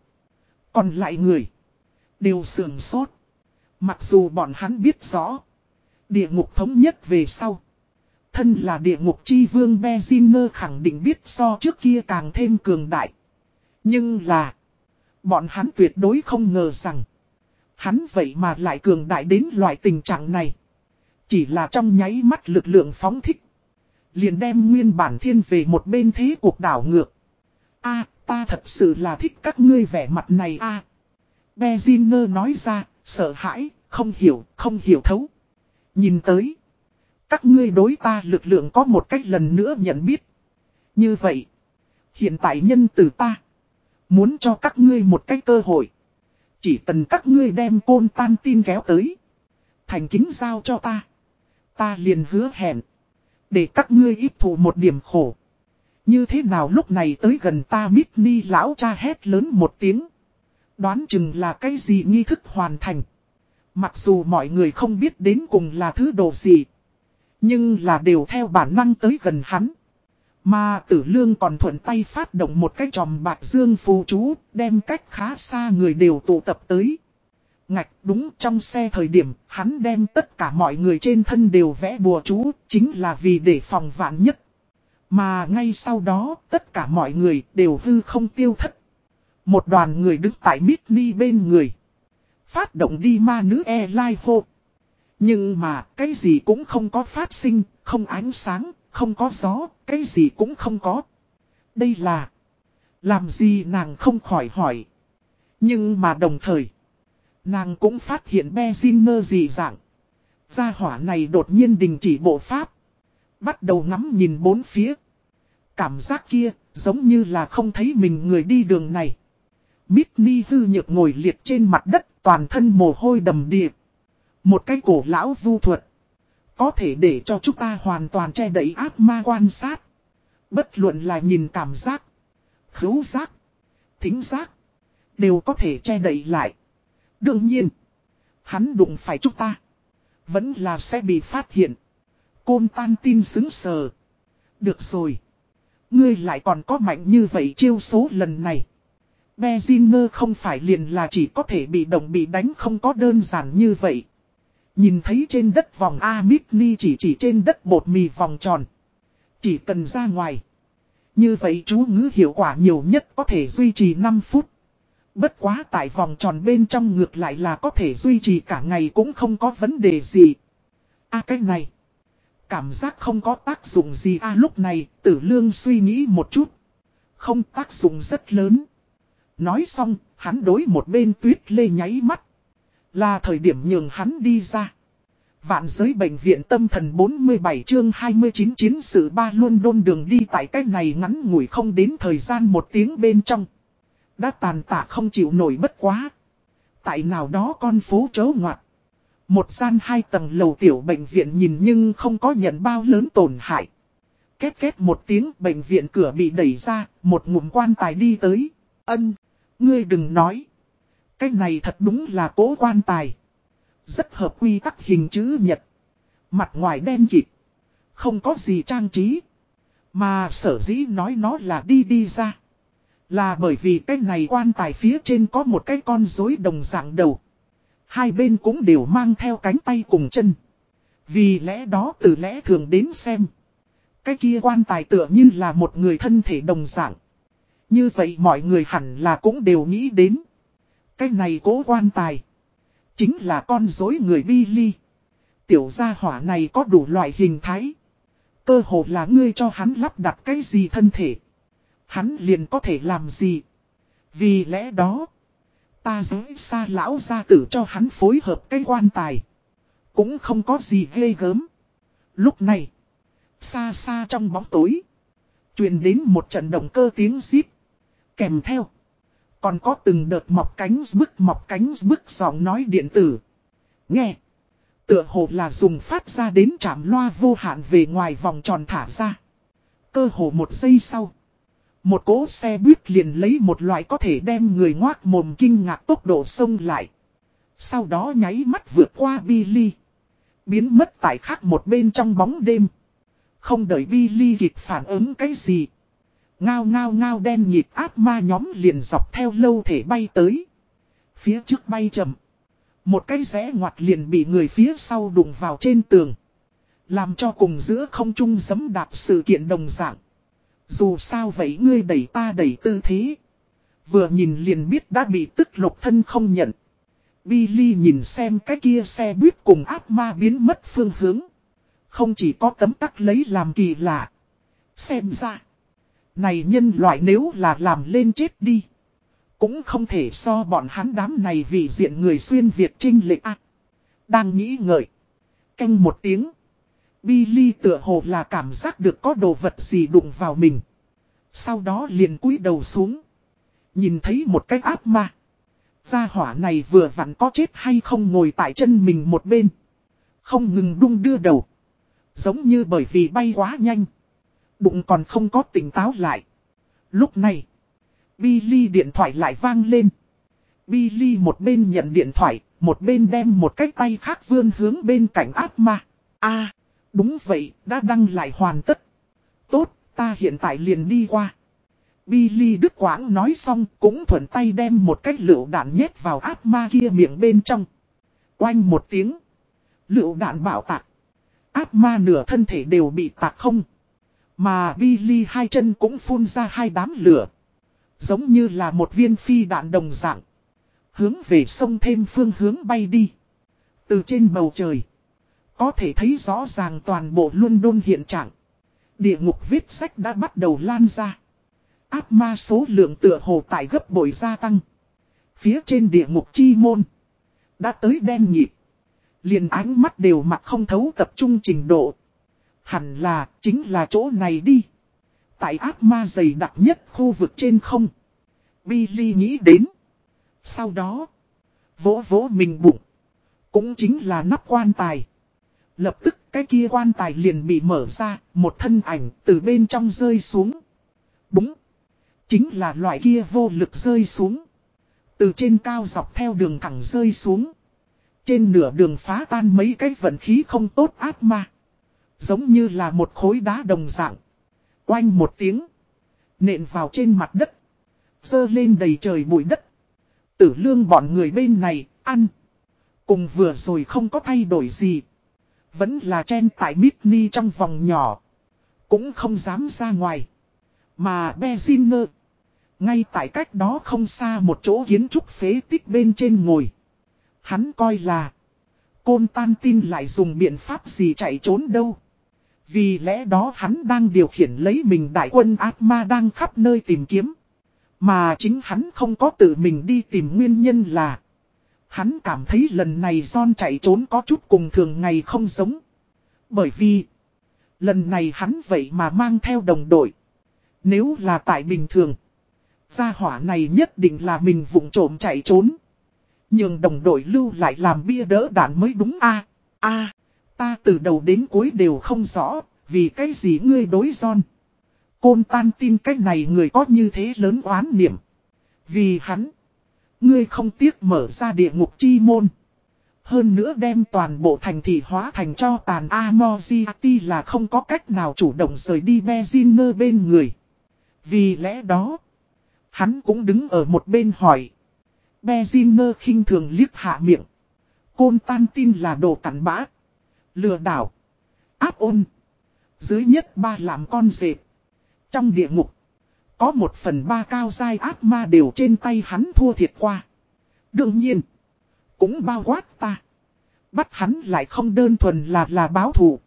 Speaker 1: Còn lại người. Đều sườn sốt. Mặc dù bọn hắn biết rõ. Địa ngục thống nhất về sau. Thân là địa ngục chi vương Bezinger khẳng định biết so trước kia càng thêm cường đại. Nhưng là. Bọn hắn tuyệt đối không ngờ rằng. Hắn vậy mà lại cường đại đến loại tình trạng này. Chỉ là trong nháy mắt lực lượng phóng thích. Liền đem nguyên bản thiên về một bên thế cuộc đảo ngược. a ta thật sự là thích các ngươi vẻ mặt này a à, Bezinger nói ra, sợ hãi, không hiểu, không hiểu thấu. Nhìn tới. Các ngươi đối ta lực lượng có một cách lần nữa nhận biết. Như vậy. Hiện tại nhân từ ta. Muốn cho các ngươi một cái cơ hội. Chỉ cần các ngươi đem côn tan tin kéo tới. Thành kính giao cho ta. Ta liền hứa hẹn. Để các ngươi ít thụ một điểm khổ. Như thế nào lúc này tới gần ta mít ni lão cha hét lớn một tiếng. Đoán chừng là cái gì nghi thức hoàn thành. Mặc dù mọi người không biết đến cùng là thứ đồ gì. Nhưng là đều theo bản năng tới gần hắn. Mà tử lương còn thuận tay phát động một cái tròm bạc dương phù chú, đem cách khá xa người đều tụ tập tới. Ngạch đúng trong xe thời điểm, hắn đem tất cả mọi người trên thân đều vẽ bùa chú, chính là vì để phòng vạn nhất. Mà ngay sau đó, tất cả mọi người đều hư không tiêu thất. Một đoàn người đứng tại Mitni bên người. Phát động đi ma nữ e lai hộp. Nhưng mà cái gì cũng không có phát sinh, không ánh sáng, không có gió, cái gì cũng không có. Đây là... Làm gì nàng không khỏi hỏi. Nhưng mà đồng thời, nàng cũng phát hiện Bezinger gì dạng. Gia hỏa này đột nhiên đình chỉ bộ pháp. Bắt đầu ngắm nhìn bốn phía. Cảm giác kia, giống như là không thấy mình người đi đường này. Mitni hư nhược ngồi liệt trên mặt đất, toàn thân mồ hôi đầm điệp. Một cái cổ lão vu thuật. Có thể để cho chúng ta hoàn toàn che đẩy ác ma quan sát. Bất luận là nhìn cảm giác, khấu giác, thính giác, đều có thể che đẩy lại. Đương nhiên, hắn đụng phải chúng ta. Vẫn là sẽ bị phát hiện. Côn tan tin xứng sờ. Được rồi. Ngươi lại còn có mạnh như vậy chiêu số lần này. Bezinger không phải liền là chỉ có thể bị động bị đánh không có đơn giản như vậy. Nhìn thấy trên đất vòng A Mitni chỉ chỉ trên đất bột mì vòng tròn. Chỉ cần ra ngoài. Như vậy chú ngữ hiệu quả nhiều nhất có thể duy trì 5 phút. Bất quá tại vòng tròn bên trong ngược lại là có thể duy trì cả ngày cũng không có vấn đề gì. a à, cái này. Cảm giác không có tác dụng gì a à, lúc này tử lương suy nghĩ một chút. Không tác dụng rất lớn. Nói xong, hắn đối một bên tuyết lê nháy mắt. Là thời điểm nhường hắn đi ra. Vạn giới bệnh viện tâm thần 47 chương 29 chiến sự ba luôn đôn đường đi tại cách này ngắn ngủi không đến thời gian một tiếng bên trong. Đã tàn tạ không chịu nổi bất quá. Tại nào đó con phố chấu ngoặt. Một gian hai tầng lầu tiểu bệnh viện nhìn nhưng không có nhận bao lớn tổn hại. Két két một tiếng bệnh viện cửa bị đẩy ra, một ngụm quan tài đi tới. Ân, ngươi đừng nói. Cái này thật đúng là cố quan tài. Rất hợp quy tắc hình chữ nhật. Mặt ngoài đen kịt. Không có gì trang trí. Mà sở dĩ nói nó là đi đi ra. Là bởi vì cái này quan tài phía trên có một cái con rối đồng dạng đầu. Hai bên cũng đều mang theo cánh tay cùng chân. Vì lẽ đó từ lẽ thường đến xem. Cái kia quan tài tựa như là một người thân thể đồng dạng. Như vậy mọi người hẳn là cũng đều nghĩ đến. Cái này cố quan tài. Chính là con dối người Billy. Tiểu gia hỏa này có đủ loại hình thái. Cơ hồ là ngươi cho hắn lắp đặt cái gì thân thể. Hắn liền có thể làm gì. Vì lẽ đó. Ta giới xa lão gia tử cho hắn phối hợp cái quan tài. Cũng không có gì ghê gớm. Lúc này. Xa xa trong bóng tối. truyền đến một trận động cơ tiếng xít. Kèm theo. Còn có từng đợt mọc cánh bức mọc cánh bức giọng nói điện tử. Nghe. Tựa hồ là dùng phát ra đến trạm loa vô hạn về ngoài vòng tròn thả ra. Cơ hồ một giây sau. Một cỗ xe buýt liền lấy một loại có thể đem người ngoác mồm kinh ngạc tốc độ sông lại. Sau đó nháy mắt vượt qua Billy. Biến mất tại khác một bên trong bóng đêm. Không đợi Billy kịp phản ứng cái gì. Ngao ngao ngao đen nhịp ác ma nhóm liền dọc theo lâu thể bay tới. Phía trước bay chậm. Một cái rẽ ngoặt liền bị người phía sau đụng vào trên tường. Làm cho cùng giữa không trung giấm đạp sự kiện đồng dạng. Dù sao vậy ngươi đẩy ta đẩy tư thế. Vừa nhìn liền biết đã bị tức lục thân không nhận. Billy nhìn xem cái kia xe buýt cùng ác ma biến mất phương hướng. Không chỉ có tấm tắc lấy làm kỳ lạ. Xem ra. Này nhân loại nếu là làm lên chết đi. Cũng không thể so bọn hắn đám này vì diện người xuyên Việt trinh lệch ác. À. Đang nghĩ ngợi. Canh một tiếng. Billy tựa hồ là cảm giác được có đồ vật gì đụng vào mình. Sau đó liền cúi đầu xuống. Nhìn thấy một cái áp ma. Gia hỏa này vừa vặn có chết hay không ngồi tại chân mình một bên. Không ngừng đung đưa đầu. Giống như bởi vì bay quá nhanh. Bụng còn không có tỉnh táo lại. Lúc này, Billy điện thoại lại vang lên. Billy một bên nhận điện thoại, một bên đem một cái tay khác vươn hướng bên cạnh ác ma. a đúng vậy, đã đăng lại hoàn tất. Tốt, ta hiện tại liền đi qua. Billy Đức Quảng nói xong cũng thuận tay đem một cái lựu đạn nhét vào ác ma kia miệng bên trong. Oanh một tiếng. Lựu đạn bảo tạc. Ác ma nửa thân thể đều bị tạc không. Mà Billy hai chân cũng phun ra hai đám lửa. Giống như là một viên phi đạn đồng dạng. Hướng về sông thêm phương hướng bay đi. Từ trên bầu trời. Có thể thấy rõ ràng toàn bộ London hiện trạng. Địa ngục viết sách đã bắt đầu lan ra. Áp ma số lượng tựa hồ tại gấp bội gia tăng. Phía trên địa ngục chi môn. Đã tới đen nhịp. Liền ánh mắt đều mặt không thấu tập trung trình độ. Hẳn là, chính là chỗ này đi. Tại ác ma dày đặc nhất khu vực trên không. Billy nghĩ đến. Sau đó, vỗ vỗ mình bụng. Cũng chính là nắp quan tài. Lập tức cái kia quan tài liền bị mở ra, một thân ảnh từ bên trong rơi xuống. Đúng. Chính là loại kia vô lực rơi xuống. Từ trên cao dọc theo đường thẳng rơi xuống. Trên nửa đường phá tan mấy cái vận khí không tốt ác ma. Giống như là một khối đá đồng dạng. Oanh một tiếng. Nện vào trên mặt đất. Dơ lên đầy trời bụi đất. Tử lương bọn người bên này, ăn. Cùng vừa rồi không có thay đổi gì. Vẫn là chen tại Mitni trong vòng nhỏ. Cũng không dám ra ngoài. Mà Bezinger. Ngay tại cách đó không xa một chỗ kiến trúc phế tích bên trên ngồi. Hắn coi là. Côn tan tin lại dùng biện pháp gì chạy trốn đâu. Vì lẽ đó hắn đang điều khiển lấy mình đại quân ác ma đang khắp nơi tìm kiếm. Mà chính hắn không có tự mình đi tìm nguyên nhân là. Hắn cảm thấy lần này John chạy trốn có chút cùng thường ngày không giống. Bởi vì. Lần này hắn vậy mà mang theo đồng đội. Nếu là tại bình thường. Gia hỏa này nhất định là mình vụng trộm chạy trốn. Nhưng đồng đội lưu lại làm bia đỡ đạn mới đúng a a ta từ đầu đến cuối đều không rõ, vì cái gì ngươi đối John. Côn tan tin cách này người có như thế lớn oán niệm. Vì hắn, ngươi không tiếc mở ra địa ngục chi môn. Hơn nữa đem toàn bộ thành thị hóa thành cho tàn Amoziati là không có cách nào chủ động rời đi Beziner bên người. Vì lẽ đó, hắn cũng đứng ở một bên hỏi. Beziner khinh thường liếc hạ miệng. Côn tan tin là đồ cắn bã. Lừa đảo. Áp ôn. Dưới nhất ba làm con dệt. Trong địa ngục. Có một phần ba cao dai ác ma đều trên tay hắn thua thiệt qua. Đương nhiên. Cũng bao quát ta. Bắt hắn lại không đơn thuần là là báo thù.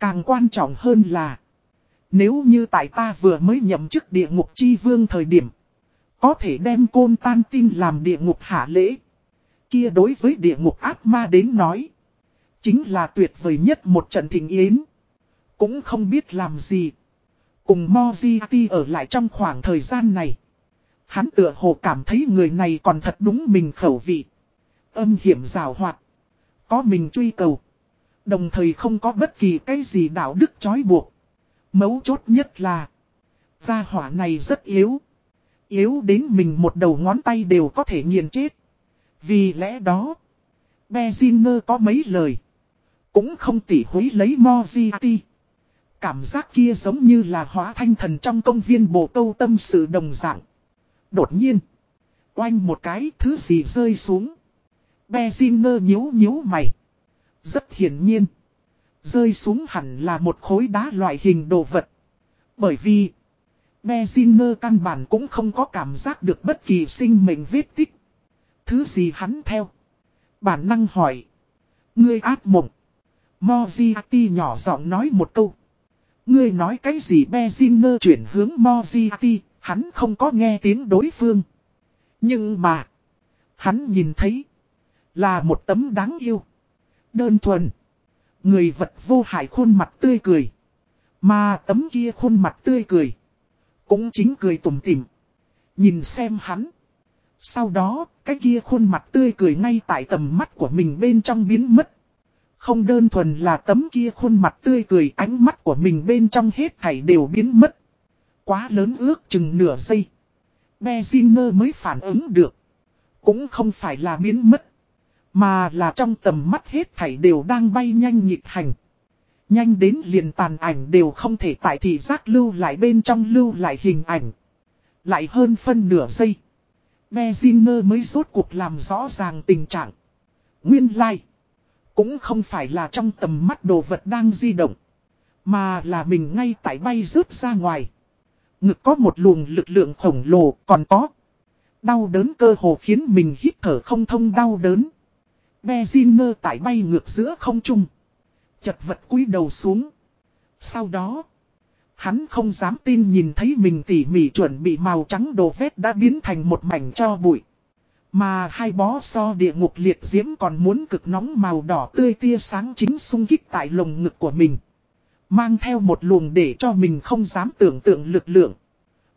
Speaker 1: Càng quan trọng hơn là. Nếu như tại ta vừa mới nhậm chức địa ngục chi vương thời điểm. Có thể đem côn tan tin làm địa ngục hạ lễ. Kia đối với địa ngục ác ma đến nói. Chính là tuyệt vời nhất một trận thịnh yến. Cũng không biết làm gì. Cùng Mojiti ở lại trong khoảng thời gian này. Hắn tựa hồ cảm thấy người này còn thật đúng mình khẩu vị. Âm hiểm rào hoạt. Có mình truy cầu. Đồng thời không có bất kỳ cái gì đạo đức trói buộc. Mấu chốt nhất là. Gia hỏa này rất yếu. Yếu đến mình một đầu ngón tay đều có thể nghiền chết. Vì lẽ đó. Bezinger có mấy lời. Cũng không tỉ húy lấy Mojiti. Cảm giác kia giống như là hóa thanh thần trong công viên bồ câu tâm sự đồng dạng. Đột nhiên. Oanh một cái thứ gì rơi xuống. Bezinger nhíu nhíu mày. Rất hiển nhiên. Rơi xuống hẳn là một khối đá loại hình đồ vật. Bởi vì. Bezinger căn bản cũng không có cảm giác được bất kỳ sinh mệnh vết tích. Thứ gì hắn theo. Bản năng hỏi. Ngươi ác mộng. Moziati nhỏ giọng nói một câu. Ngươi nói cái gì Bezinger chuyển hướng Moziati, hắn không có nghe tiếng đối phương. Nhưng mà, hắn nhìn thấy, là một tấm đáng yêu. Đơn thuần, người vật vô hại khuôn mặt tươi cười. Mà tấm kia khuôn mặt tươi cười, cũng chính cười tủm tỉm. Nhìn xem hắn. Sau đó, cái kia khuôn mặt tươi cười ngay tại tầm mắt của mình bên trong biến mất. Không đơn thuần là tấm kia khuôn mặt tươi cười, ánh mắt của mình bên trong hết thảy đều biến mất. Quá lớn ước chừng nửa giây. Bezinger mới phản ứng được. Cũng không phải là biến mất. Mà là trong tầm mắt hết thảy đều đang bay nhanh nhịp hành. Nhanh đến liền tàn ảnh đều không thể tại thị giác lưu lại bên trong lưu lại hình ảnh. Lại hơn phân nửa giây. Bezinger mới rốt cuộc làm rõ ràng tình trạng. Nguyên lai. Like. Cũng không phải là trong tầm mắt đồ vật đang di động. Mà là mình ngay tại bay rớt ra ngoài. Ngực có một luồng lực lượng khổng lồ còn có. Đau đớn cơ hồ khiến mình hít thở không thông đau đớn. Bezinger tại bay ngược giữa không trung. Chật vật cúi đầu xuống. Sau đó. Hắn không dám tin nhìn thấy mình tỉ mỉ chuẩn bị màu trắng đồ vét đã biến thành một mảnh cho bụi. Mà hai bó so địa ngục liệt diễm còn muốn cực nóng màu đỏ tươi tia sáng chính xung kích tại lồng ngực của mình. Mang theo một luồng để cho mình không dám tưởng tượng lực lượng.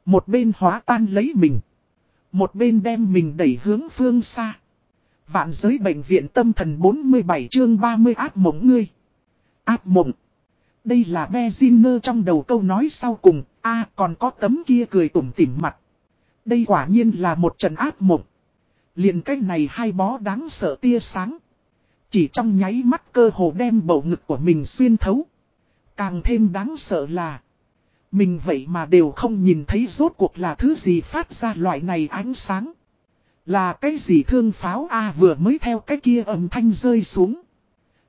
Speaker 1: Một bên hóa tan lấy mình. Một bên đem mình đẩy hướng phương xa. Vạn giới bệnh viện tâm thần 47 chương 30 áp mộng ngươi. áp mộng. Đây là Beziner trong đầu câu nói sau cùng, a còn có tấm kia cười tủm tỉm mặt. Đây quả nhiên là một trận áp mộng liền cách này hai bó đáng sợ tia sáng. Chỉ trong nháy mắt cơ hồ đem bầu ngực của mình xuyên thấu. Càng thêm đáng sợ là. Mình vậy mà đều không nhìn thấy rốt cuộc là thứ gì phát ra loại này ánh sáng. Là cái gì thương pháo A, vừa mới theo cái kia âm thanh rơi xuống.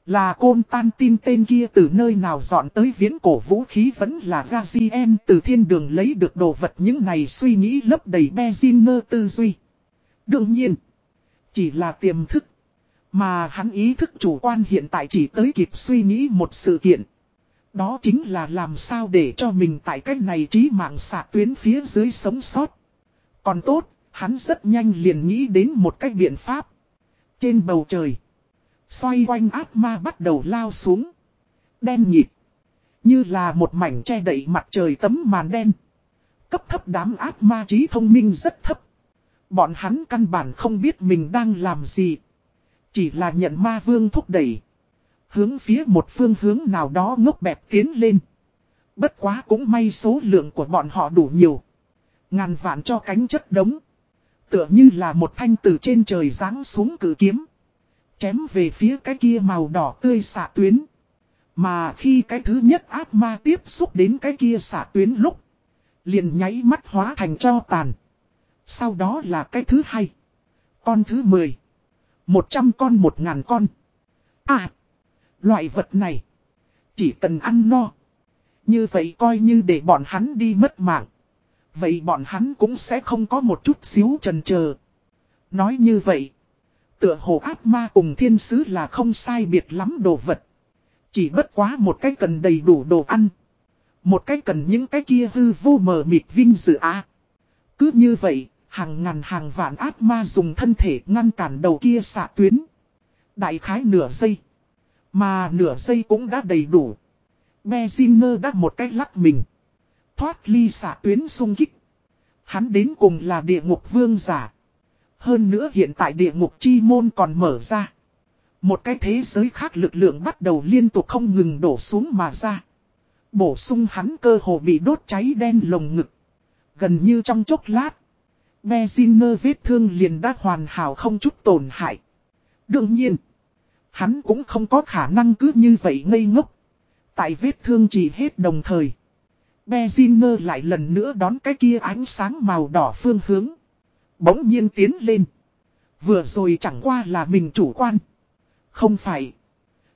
Speaker 1: Là côn tan tin tên kia từ nơi nào dọn tới viễn cổ vũ khí vẫn là Gazien từ thiên đường lấy được đồ vật những này suy nghĩ lấp đầy Beziner tư duy. Đương nhiên, chỉ là tiềm thức. Mà hắn ý thức chủ quan hiện tại chỉ tới kịp suy nghĩ một sự kiện. Đó chính là làm sao để cho mình tại cách này trí mạng xạ tuyến phía dưới sống sót. Còn tốt, hắn rất nhanh liền nghĩ đến một cách biện pháp. Trên bầu trời, xoay quanh ác ma bắt đầu lao xuống. Đen nhịp, như là một mảnh che đậy mặt trời tấm màn đen. Cấp thấp đám ác ma trí thông minh rất thấp. Bọn hắn căn bản không biết mình đang làm gì. Chỉ là nhận ma vương thúc đẩy. Hướng phía một phương hướng nào đó ngốc bẹp tiến lên. Bất quá cũng may số lượng của bọn họ đủ nhiều. Ngàn vạn cho cánh chất đống. Tựa như là một thanh từ trên trời giáng xuống cử kiếm. Chém về phía cái kia màu đỏ tươi xạ tuyến. Mà khi cái thứ nhất ác ma tiếp xúc đến cái kia xạ tuyến lúc. Liền nháy mắt hóa thành cho tàn. Sau đó là cái thứ hai. Con thứ mười. Một trăm con một ngàn con. À. Loại vật này. Chỉ cần ăn no. Như vậy coi như để bọn hắn đi mất mạng. Vậy bọn hắn cũng sẽ không có một chút xíu trần chờ Nói như vậy. Tựa hồ ác ma cùng thiên sứ là không sai biệt lắm đồ vật. Chỉ bất quá một cái cần đầy đủ đồ ăn. Một cái cần những cái kia hư vô mờ mịt vinh dự á. Cứ như vậy, hàng ngàn hàng vạn ác ma dùng thân thể ngăn cản đầu kia xạ tuyến. Đại khái nửa giây. Mà nửa giây cũng đã đầy đủ. Bezinger đã một cách lắc mình. Thoát ly xạ tuyến sung kích. Hắn đến cùng là địa ngục vương giả. Hơn nữa hiện tại địa ngục chi môn còn mở ra. Một cái thế giới khác lực lượng bắt đầu liên tục không ngừng đổ xuống mà ra. Bổ sung hắn cơ hồ bị đốt cháy đen lồng ngực. Gần như trong chốc lát. Beziner vết thương liền đã hoàn hảo không chút tổn hại. Đương nhiên. Hắn cũng không có khả năng cứ như vậy ngây ngốc. Tại vết thương chỉ hết đồng thời. Beziner lại lần nữa đón cái kia ánh sáng màu đỏ phương hướng. Bỗng nhiên tiến lên. Vừa rồi chẳng qua là mình chủ quan. Không phải.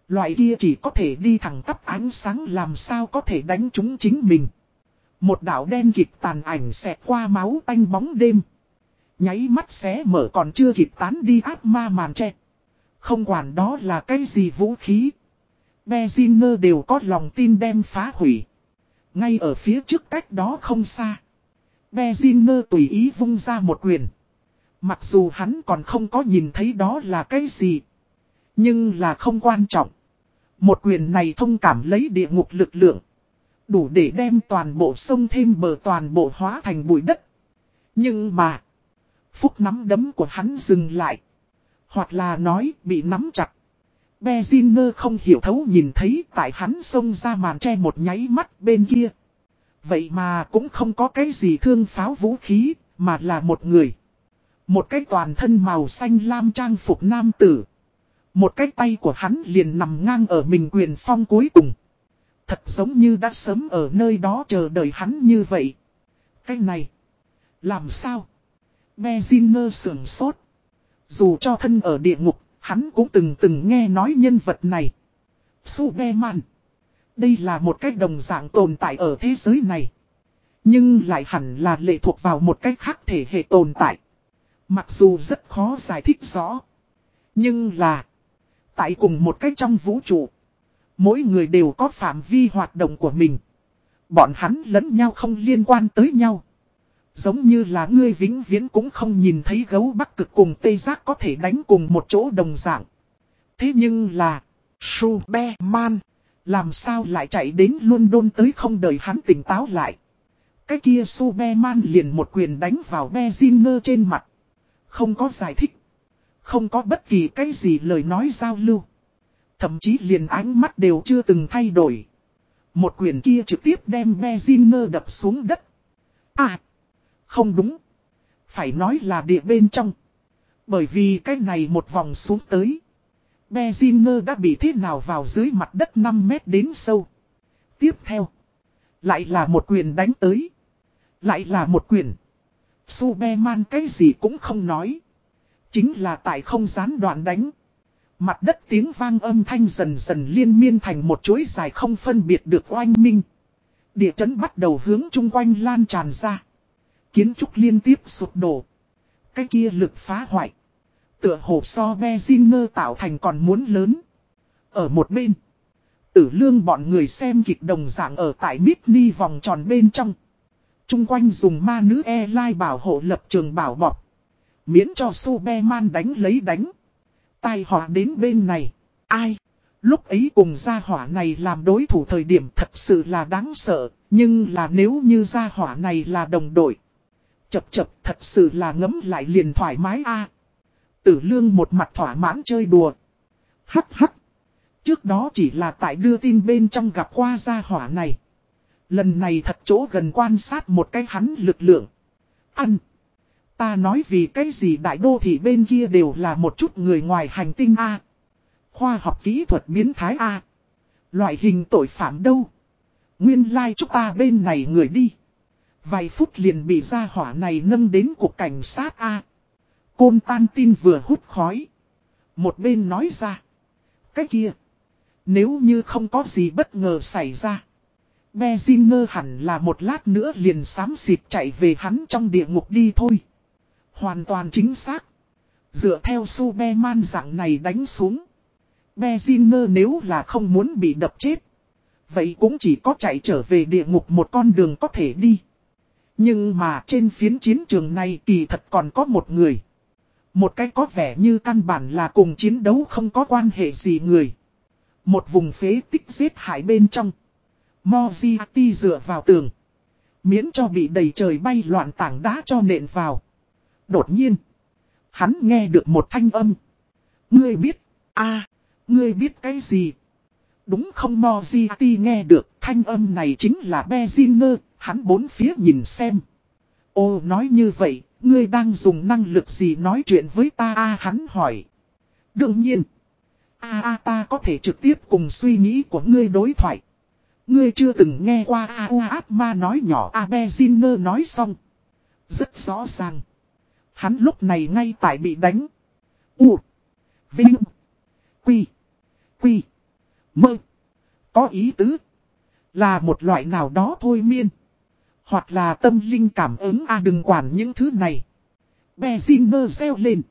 Speaker 1: Loại kia chỉ có thể đi thẳng tắp ánh sáng làm sao có thể đánh trúng chính mình. Một đảo đen kịch tàn ảnh xẹt qua máu tanh bóng đêm. Nháy mắt xé mở còn chưa kịp tán đi ác ma màn che Không quản đó là cái gì vũ khí. Beziner đều có lòng tin đem phá hủy. Ngay ở phía trước cách đó không xa. Beziner tùy ý vung ra một quyền. Mặc dù hắn còn không có nhìn thấy đó là cái gì. Nhưng là không quan trọng. Một quyền này thông cảm lấy địa ngục lực lượng. Đủ để đem toàn bộ sông thêm bờ toàn bộ hóa thành bụi đất. Nhưng mà. Phúc nắm đấm của hắn dừng lại. Hoặc là nói bị nắm chặt. Beziner không hiểu thấu nhìn thấy tại hắn xông ra màn che một nháy mắt bên kia. Vậy mà cũng không có cái gì thương pháo vũ khí, mà là một người. Một cái toàn thân màu xanh lam trang phục nam tử. Một cái tay của hắn liền nằm ngang ở mình quyền phong cuối cùng. Thật giống như đã sớm ở nơi đó chờ đợi hắn như vậy. Cái này. Làm sao? Bezinger sườn sốt. Dù cho thân ở địa ngục, hắn cũng từng từng nghe nói nhân vật này. Superman. Đây là một cái đồng dạng tồn tại ở thế giới này. Nhưng lại hẳn là lệ thuộc vào một cách khác thể hệ tồn tại. Mặc dù rất khó giải thích rõ. Nhưng là. Tại cùng một cách trong vũ trụ. Mỗi người đều có phạm vi hoạt động của mình. Bọn hắn lẫn nhau không liên quan tới nhau. Giống như là ngươi vĩnh viễn cũng không nhìn thấy gấu bắc cực cùng tê giác có thể đánh cùng một chỗ đồng dạng. Thế nhưng là, Superman, làm sao lại chạy đến London tới không đợi hắn tỉnh táo lại. Cái kia Superman liền một quyền đánh vào Bezinger trên mặt. Không có giải thích. Không có bất kỳ cái gì lời nói giao lưu. Thậm chí liền ánh mắt đều chưa từng thay đổi. Một quyền kia trực tiếp đem Bezinger đập xuống đất. À, không đúng. Phải nói là địa bên trong. Bởi vì cái này một vòng xuống tới. Bezinger đã bị thế nào vào dưới mặt đất 5 mét đến sâu. Tiếp theo. Lại là một quyền đánh tới. Lại là một quyền. Superman cái gì cũng không nói. Chính là tại không gián đoạn đánh. Mặt đất tiếng vang âm thanh dần dần liên miên thành một chuỗi dài không phân biệt được oanh minh. Địa chấn bắt đầu hướng chung quanh lan tràn ra. Kiến trúc liên tiếp sụp đổ. Cái kia lực phá hoại. Tựa hồ so Bezinger tạo thành còn muốn lớn. Ở một bên. Tử lương bọn người xem kịch đồng dạng ở tại Mitni vòng tròn bên trong. Trung quanh dùng ma nữ e-lai bảo hộ lập trường bảo bọc. Miễn cho Superman đánh lấy đánh. Tai họa đến bên này. Ai? Lúc ấy cùng gia hỏa này làm đối thủ thời điểm thật sự là đáng sợ. Nhưng là nếu như gia hỏa này là đồng đội. Chập chập, thật sự là ngấm lại liền thoải mái a Tử lương một mặt thỏa mãn chơi đùa. Hắc hắc. Trước đó chỉ là tại đưa tin bên trong gặp qua gia hỏa này. Lần này thật chỗ gần quan sát một cái hắn lực lượng. Ăn. Ta nói vì cái gì đại đô thị bên kia đều là một chút người ngoài hành tinh A. Khoa học kỹ thuật biến thái A. Loại hình tội phạm đâu. Nguyên lai like chúng ta bên này người đi. Vài phút liền bị gia hỏa này nâng đến cục cảnh sát A. Côn tan tin vừa hút khói. Một bên nói ra. Cái kia. Nếu như không có gì bất ngờ xảy ra. Beziner hẳn là một lát nữa liền xám xịt chạy về hắn trong địa ngục đi thôi. Hoàn toàn chính xác. Dựa theo Superman dạng này đánh xuống. Beziner nếu là không muốn bị đập chết. Vậy cũng chỉ có chạy trở về địa ngục một con đường có thể đi. Nhưng mà trên phiến chiến trường này kỳ thật còn có một người. Một cái có vẻ như căn bản là cùng chiến đấu không có quan hệ gì người. Một vùng phế tích giết hại bên trong. Moriarty dựa vào tường. Miễn cho bị đầy trời bay loạn tảng đá cho nện vào. Đột nhiên. Hắn nghe được một thanh âm. Ngươi biết. a, ngươi biết cái gì? Đúng không, Moriarty nghe được thanh âm này chính là Beziner. Hắn bốn phía nhìn xem. Ô nói như vậy, ngươi đang dùng năng lực gì nói chuyện với ta a hắn hỏi. Đương nhiên. A a ta có thể trực tiếp cùng suy nghĩ của ngươi đối thoại. Ngươi chưa từng nghe qua A U Áp Ma nói nhỏ A Beziner nói xong. Rất rõ ràng. Hắn lúc này ngay tại bị đánh. U. Vinh. Quy. Quy. Mơ. Có ý tứ. Là một loại nào đó thôi miên. Hoặc là tâm linh cảm ứng A, đừng quản những thứ này. Beziner reo lên.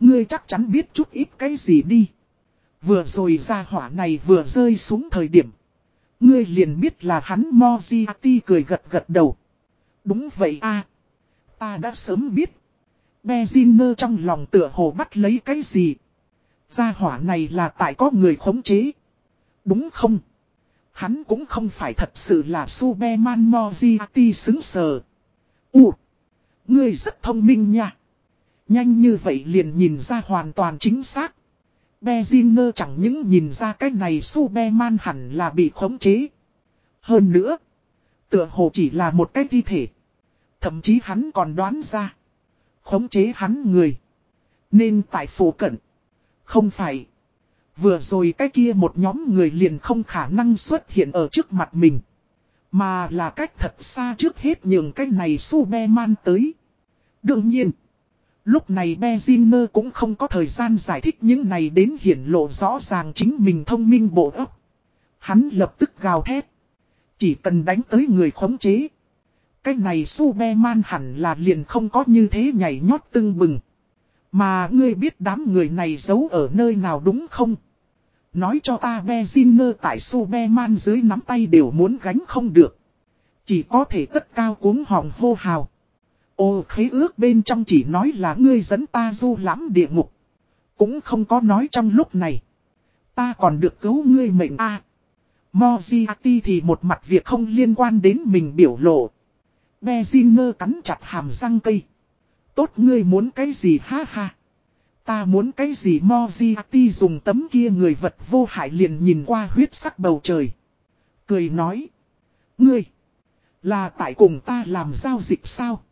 Speaker 1: Ngươi chắc chắn biết chút ít cái gì đi. Vừa rồi ra hỏa này vừa rơi xuống thời điểm. Ngươi liền biết là hắn Moziati cười gật gật đầu. Đúng vậy a Ta đã sớm biết. Beziner trong lòng tựa hồ bắt lấy cái gì. Gia hỏa này là tại có người khống chế. Đúng không? Hắn cũng không phải thật sự là Superman Moziati xứng sờ. U. Ngươi rất thông minh nha. Nhanh như vậy liền nhìn ra hoàn toàn chính xác. Beziner chẳng những nhìn ra cái này Superman hẳn là bị khống chế. Hơn nữa, tựa hồ chỉ là một cái thi thể. Thậm chí hắn còn đoán ra. Khống chế hắn người. Nên tại phủ cận. Không phải. Vừa rồi cái kia một nhóm người liền không khả năng xuất hiện ở trước mặt mình. Mà là cách thật xa trước hết những cái này Superman tới. Đương nhiên. Lúc này Beziner cũng không có thời gian giải thích những này đến hiển lộ rõ ràng chính mình thông minh bộ ấp. Hắn lập tức gào thét. Chỉ cần đánh tới người khống chế. Cái này Superman hẳn là liền không có như thế nhảy nhót tưng bừng. Mà ngươi biết đám người này giấu ở nơi nào đúng không? Nói cho ta Bezinger tại Superman dưới nắm tay đều muốn gánh không được. Chỉ có thể tất cao cuống họng hô hào. Ô khế ước bên trong chỉ nói là ngươi dẫn ta du lãm địa ngục. Cũng không có nói trong lúc này. Ta còn được cứu ngươi mệnh a à, Moziati thì một mặt việc không liên quan đến mình biểu lộ. Bezinger cắn chặt hàm răng cây. Tốt ngươi muốn cái gì ha ha. Ta muốn cái gì Moziati dùng tấm kia người vật vô hại liền nhìn qua huyết sắc bầu trời. Cười nói. Ngươi. Là tại cùng ta làm giao dịch sao?